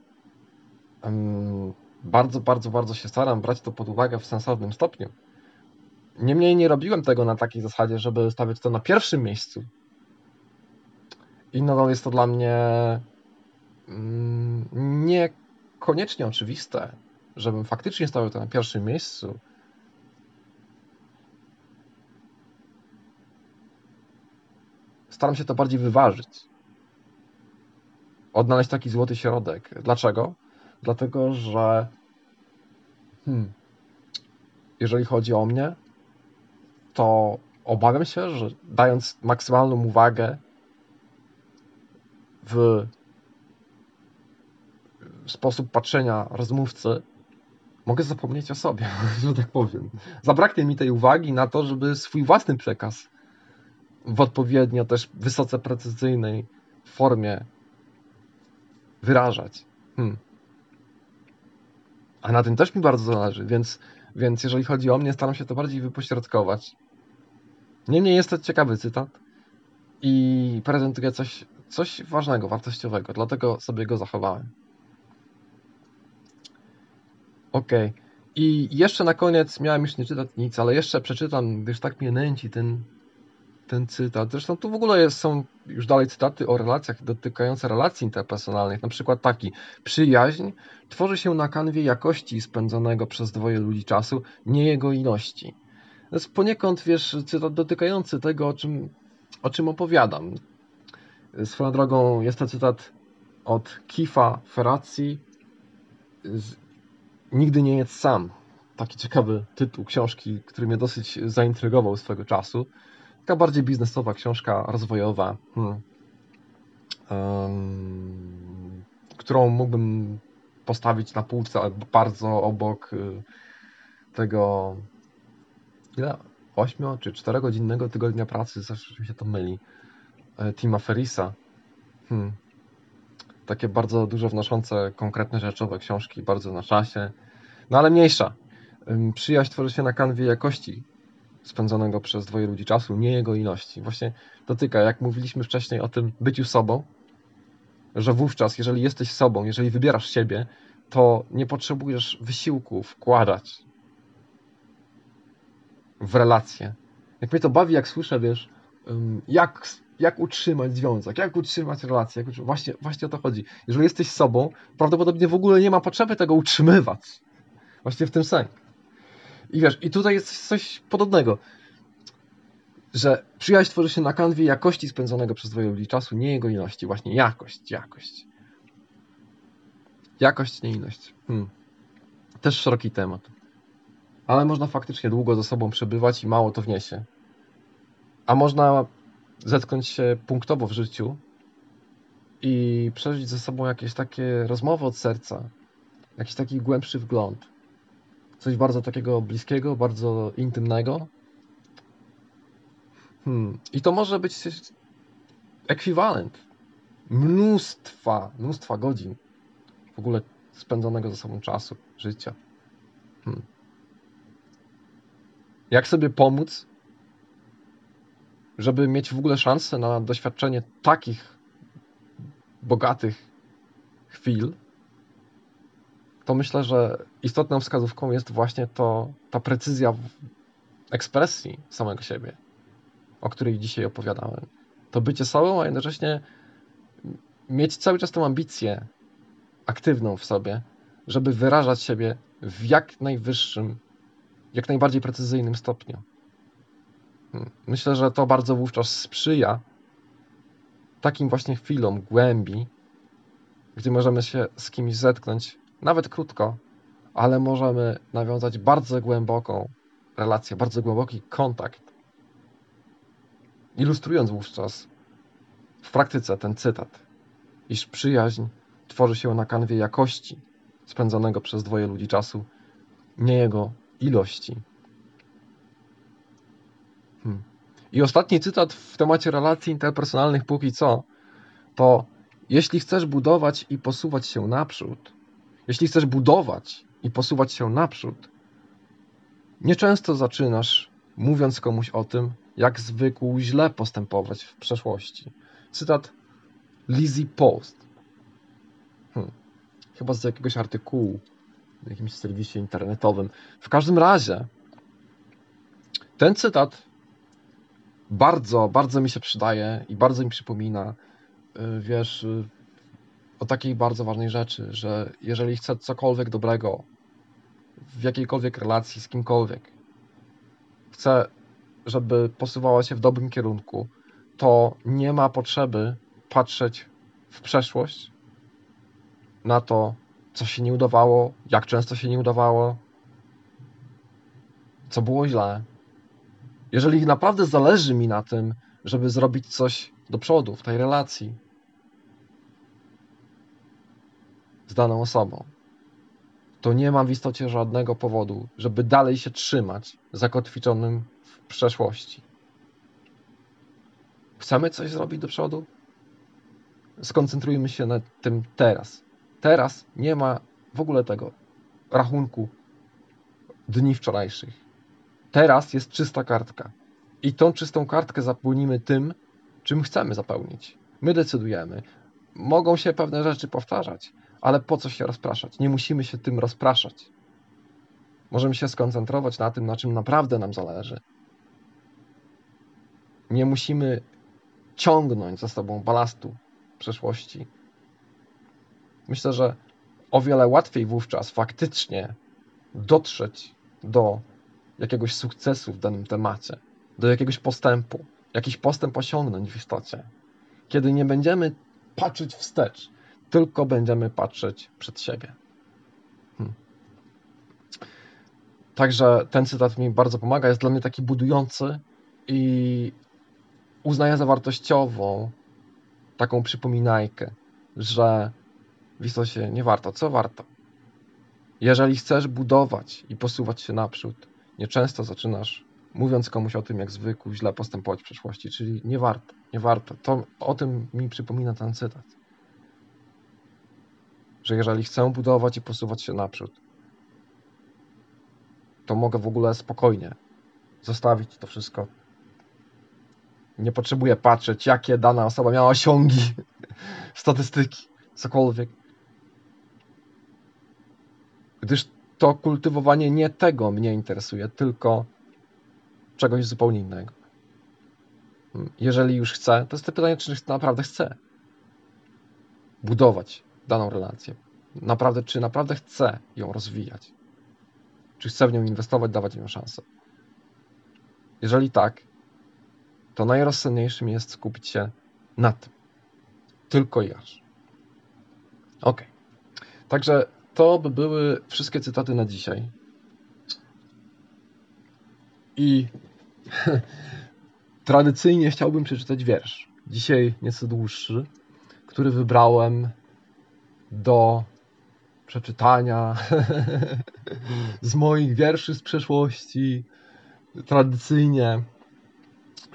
bardzo, bardzo, bardzo się staram brać to pod uwagę w sensownym stopniu. Niemniej nie robiłem tego na takiej zasadzie, żeby stawiać to na pierwszym miejscu. I nadal jest to dla mnie mm, niekoniecznie oczywiste, żebym faktycznie stawiał to na pierwszym miejscu. Staram się to bardziej wyważyć. Odnaleźć taki złoty środek. Dlaczego? Dlatego, że hmm, jeżeli chodzi o mnie, to obawiam się, że dając maksymalną uwagę w sposób patrzenia rozmówcy, mogę zapomnieć o sobie, [laughs] że tak powiem. Zabraknie mi tej uwagi na to, żeby swój własny przekaz w odpowiednio też wysoce precyzyjnej formie wyrażać. Hmm. A na tym też mi bardzo zależy, więc, więc jeżeli chodzi o mnie, staram się to bardziej wypośrodkować. Niemniej jest to ciekawy cytat i prezentuje coś, coś ważnego, wartościowego, dlatego sobie go zachowałem. Ok. I jeszcze na koniec miałem już nie czytać nic, ale jeszcze przeczytam, gdyż tak mnie nęci ten, ten cytat. Zresztą tu w ogóle jest, są już dalej cytaty o relacjach dotykające relacji interpersonalnych. Na przykład taki: Przyjaźń tworzy się na kanwie jakości spędzonego przez dwoje ludzi czasu, nie jego ilości. To jest poniekąd, wiesz, cytat dotykający tego, o czym, o czym opowiadam. Swoją drogą jest to cytat od Kifa Ferrazzi Nigdy nie jest sam. Taki ciekawy tytuł książki, który mnie dosyć zaintrygował swego czasu. Taka bardziej biznesowa książka, rozwojowa, hmm. um, którą mógłbym postawić na półce bardzo obok y, tego ile? 8 czy 4 godzinnego tygodnia pracy, zawsze mi się to myli, e, Tima Ferisa. Hmm. Takie bardzo dużo wnoszące konkretne rzeczowe książki, bardzo na czasie. No ale mniejsza. Przyjaźń tworzy się na kanwie jakości spędzonego przez dwoje ludzi czasu, nie jego ilości. Właśnie dotyka, jak mówiliśmy wcześniej o tym byciu sobą, że wówczas, jeżeli jesteś sobą, jeżeli wybierasz siebie, to nie potrzebujesz wysiłku wkładać w relacje. Jak mnie to bawi, jak słyszę, wiesz, jak, jak utrzymać związek, jak utrzymać relacje, jak. Właśnie, właśnie o to chodzi. Jeżeli jesteś sobą, prawdopodobnie w ogóle nie ma potrzeby tego utrzymywać. Właśnie w tym sensie. I wiesz, i tutaj jest coś podobnego, że przyjaźń tworzy się na kanwie jakości spędzonego przez dwoje ludzi czasu, nie jego ilości. Właśnie jakość, jakość. Jakość, nie ilość. Hmm. Też szeroki temat. Ale można faktycznie długo ze sobą przebywać i mało to wniesie. A można zetknąć się punktowo w życiu i przeżyć ze sobą jakieś takie rozmowy od serca, jakiś taki głębszy wgląd coś bardzo takiego bliskiego, bardzo intymnego. Hmm. I to może być ekwiwalent mnóstwa, mnóstwa godzin w ogóle spędzonego ze sobą czasu, życia. Hmm. Jak sobie pomóc, żeby mieć w ogóle szansę na doświadczenie takich bogatych chwil, to myślę, że istotną wskazówką jest właśnie to, ta precyzja ekspresji samego siebie, o której dzisiaj opowiadałem. To bycie sobą, a jednocześnie mieć cały czas tą ambicję aktywną w sobie, żeby wyrażać siebie w jak najwyższym, jak najbardziej precyzyjnym stopniu. Hmm. Myślę, że to bardzo wówczas sprzyja takim właśnie chwilom głębi, gdzie możemy się z kimś zetknąć nawet krótko, ale możemy nawiązać bardzo głęboką relację, bardzo głęboki kontakt. Ilustrując wówczas w praktyce ten cytat, iż przyjaźń tworzy się na kanwie jakości spędzonego przez dwoje ludzi czasu, nie jego ilości. Hmm. I ostatni cytat w temacie relacji interpersonalnych póki co to jeśli chcesz budować i posuwać się naprzód, jeśli chcesz budować i posuwać się naprzód, nieczęsto zaczynasz mówiąc komuś o tym, jak zwykł źle postępować w przeszłości. Cytat Lizzie Post. Hmm. chyba z jakiegoś artykułu w jakimś serwisie internetowym. W każdym razie ten cytat bardzo, bardzo mi się przydaje i bardzo mi przypomina, y, wiesz, y, o takiej bardzo ważnej rzeczy, że jeżeli chcę cokolwiek dobrego w jakiejkolwiek relacji z kimkolwiek, chcę, żeby posuwała się w dobrym kierunku, to nie ma potrzeby patrzeć w przeszłość, na to, co się nie udawało, jak często się nie udawało, co było źle. Jeżeli naprawdę zależy mi na tym, żeby zrobić coś do przodu w tej relacji z daną osobą, to nie mam w istocie żadnego powodu, żeby dalej się trzymać zakotwiczonym w przeszłości. Chcemy coś zrobić do przodu? Skoncentrujmy się na tym teraz. Teraz nie ma w ogóle tego rachunku dni wczorajszych. Teraz jest czysta kartka. I tą czystą kartkę zapełnimy tym, czym chcemy zapełnić. My decydujemy. Mogą się pewne rzeczy powtarzać, ale po co się rozpraszać? Nie musimy się tym rozpraszać. Możemy się skoncentrować na tym, na czym naprawdę nam zależy. Nie musimy ciągnąć za sobą balastu przeszłości. Myślę, że o wiele łatwiej wówczas faktycznie dotrzeć do jakiegoś sukcesu w danym temacie, do jakiegoś postępu, jakiś postęp osiągnąć w istocie, kiedy nie będziemy patrzeć wstecz, tylko będziemy patrzeć przed siebie. Hmm. Także ten cytat mi bardzo pomaga, jest dla mnie taki budujący i uznaję za wartościową taką przypominajkę, że w istocie nie warto. Co warto? Jeżeli chcesz budować i posuwać się naprzód, nieczęsto zaczynasz mówiąc komuś o tym, jak zwykł źle postępować w przeszłości, czyli nie warto, nie warto. To o tym mi przypomina ten cytat. Że jeżeli chcę budować i posuwać się naprzód, to mogę w ogóle spokojnie zostawić to wszystko. Nie potrzebuję patrzeć, jakie dana osoba miała osiągi, [laughs] statystyki, cokolwiek gdyż to kultywowanie nie tego mnie interesuje, tylko czegoś zupełnie innego. Jeżeli już chcę, to jest to pytanie, czy naprawdę chcę budować daną relację. Naprawdę, czy naprawdę chcę ją rozwijać? Czy chcę w nią inwestować, dawać ją szansę? Jeżeli tak, to najrozsądniejszym jest skupić się na tym. Tylko i aż. Ok. Także to by były wszystkie cytaty na dzisiaj. I [laughs] tradycyjnie chciałbym przeczytać wiersz. Dzisiaj nieco dłuższy, który wybrałem do przeczytania [laughs] z moich wierszy z przeszłości. Tradycyjnie,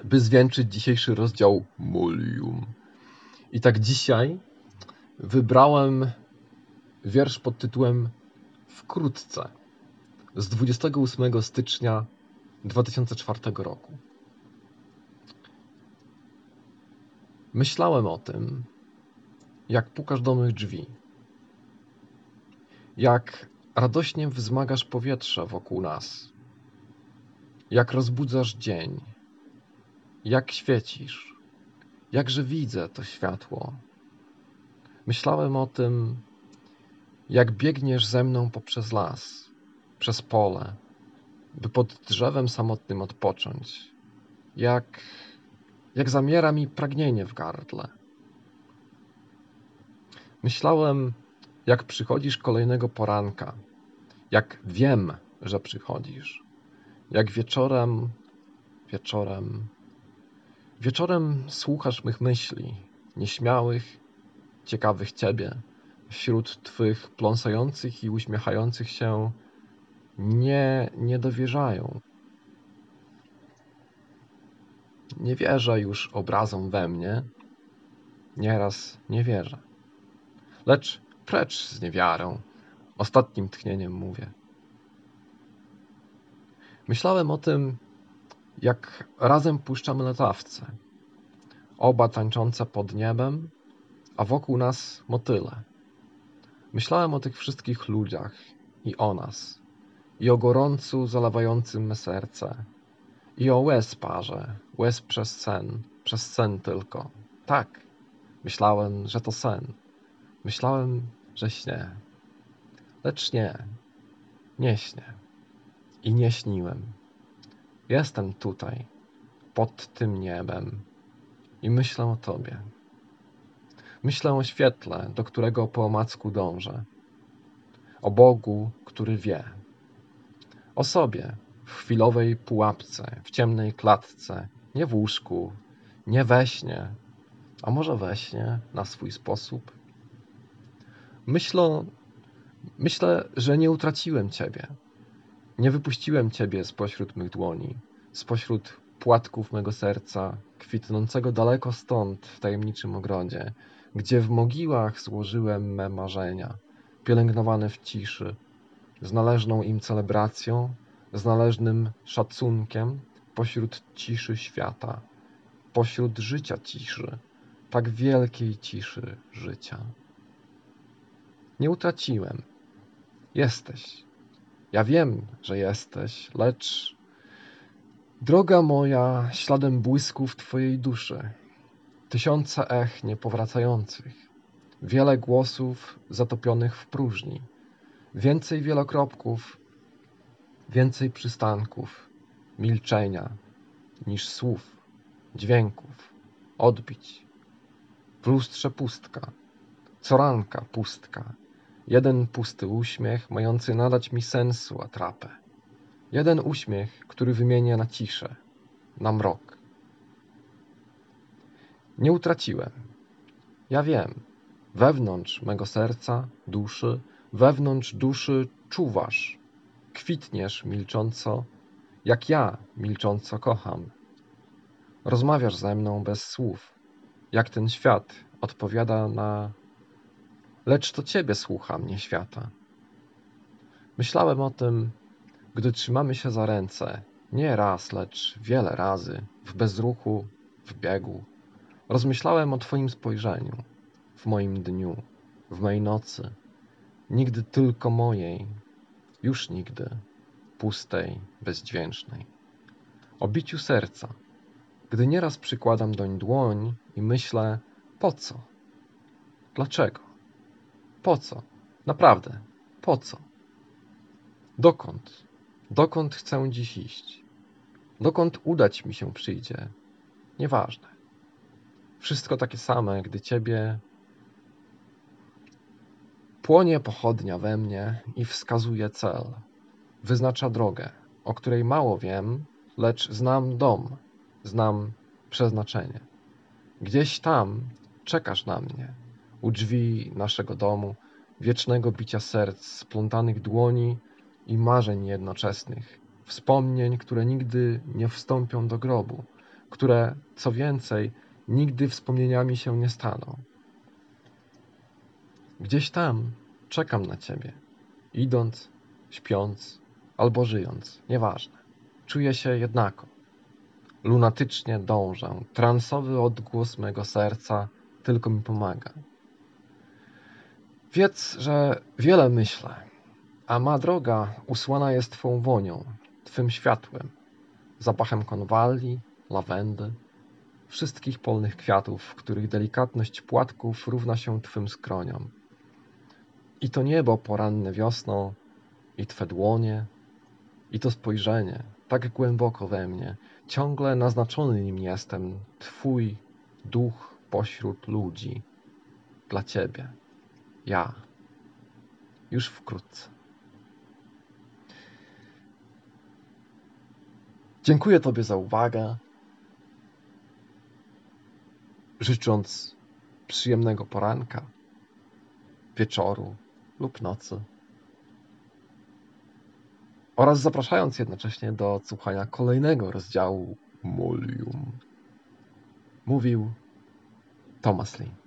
by zwieńczyć dzisiejszy rozdział Molium. I tak dzisiaj wybrałem wiersz pod tytułem Wkrótce z 28 stycznia 2004 roku. Myślałem o tym, jak pukasz do mych drzwi, jak radośnie wzmagasz powietrze wokół nas, jak rozbudzasz dzień, jak świecisz, jakże widzę to światło. Myślałem o tym, jak biegniesz ze mną poprzez las, przez pole, by pod drzewem samotnym odpocząć, jak, jak zamiera mi pragnienie w gardle. Myślałem, jak przychodzisz kolejnego poranka, jak wiem, że przychodzisz, jak wieczorem, wieczorem, wieczorem słuchasz mych myśli, nieśmiałych, ciekawych Ciebie wśród Twych pląsających i uśmiechających się nie, nie dowierzają. Nie wierzę już obrazom we mnie, nieraz nie wierzę. Lecz precz z niewiarą, ostatnim tchnieniem mówię. Myślałem o tym, jak razem puszczamy latawce, oba tańczące pod niebem, a wokół nas motyle Myślałem o tych wszystkich ludziach i o nas, i o gorącu zalewającym me serce, i o łez parze, łez przez sen, przez sen tylko. Tak, myślałem, że to sen. Myślałem, że śnie. Lecz nie, nie śnie. I nie śniłem. Jestem tutaj, pod tym niebem i myślę o Tobie. Myślę o świetle, do którego po omacku dążę. O Bogu, który wie. O sobie, w chwilowej pułapce, w ciemnej klatce, nie w łóżku, nie we śnie, a może we śnie na swój sposób. Myślę, myślę, że nie utraciłem Ciebie. Nie wypuściłem Ciebie spośród mych dłoni, spośród płatków mego serca, kwitnącego daleko stąd w tajemniczym ogrodzie, gdzie w mogiłach złożyłem me marzenia, pielęgnowane w ciszy, z należną im celebracją, z należnym szacunkiem pośród ciszy świata, pośród życia ciszy, tak wielkiej ciszy życia. Nie utraciłem. Jesteś. Ja wiem, że jesteś, lecz droga moja śladem błysków Twojej duszy, tysiące ech niepowracających, wiele głosów zatopionych w próżni, więcej wielokropków, więcej przystanków, milczenia niż słów, dźwięków, odbić. W lustrze pustka, co ranka pustka, jeden pusty uśmiech, mający nadać mi sensu atrapę. Jeden uśmiech, który wymienię na ciszę, na mrok. Nie utraciłem. Ja wiem, wewnątrz mego serca, duszy, wewnątrz duszy czuwasz, kwitniesz milcząco, jak ja milcząco kocham. Rozmawiasz ze mną bez słów, jak ten świat odpowiada na lecz to Ciebie słucham, nie świata. Myślałem o tym, gdy trzymamy się za ręce, nie raz, lecz wiele razy, w bezruchu, w biegu. Rozmyślałem o Twoim spojrzeniu, w moim dniu, w mojej nocy, nigdy tylko mojej, już nigdy, pustej, bezdźwięcznej. O biciu serca, gdy nieraz przykładam doń dłoń i myślę, po co? Dlaczego? Po co? Naprawdę, po co? Dokąd? Dokąd chcę dziś iść? Dokąd udać mi się przyjdzie? Nieważne. Wszystko takie same, gdy ciebie płonie pochodnia we mnie i wskazuje cel. Wyznacza drogę, o której mało wiem, lecz znam dom, znam przeznaczenie. Gdzieś tam czekasz na mnie u drzwi naszego domu, wiecznego bicia serc, splątanych dłoni i marzeń jednoczesnych, wspomnień, które nigdy nie wstąpią do grobu, które, co więcej, nigdy wspomnieniami się nie staną. Gdzieś tam czekam na ciebie, idąc, śpiąc albo żyjąc, nieważne. Czuję się jednako. Lunatycznie dążę, transowy odgłos mego serca tylko mi pomaga. Wiedz, że wiele myślę, a ma droga usłana jest Twą wonią, Twym światłem, zapachem konwali, lawendy, wszystkich polnych kwiatów, których delikatność płatków równa się Twym skroniom. I to niebo poranne wiosną, i Twe dłonie, i to spojrzenie, tak głęboko we mnie, ciągle naznaczony nim jestem, Twój duch pośród ludzi, dla Ciebie. Ja. Już wkrótce. Dziękuję Tobie za uwagę. Życząc przyjemnego poranka, wieczoru lub nocy. Oraz zapraszając jednocześnie do słuchania kolejnego rozdziału Molium. Mówił Thomas Lee.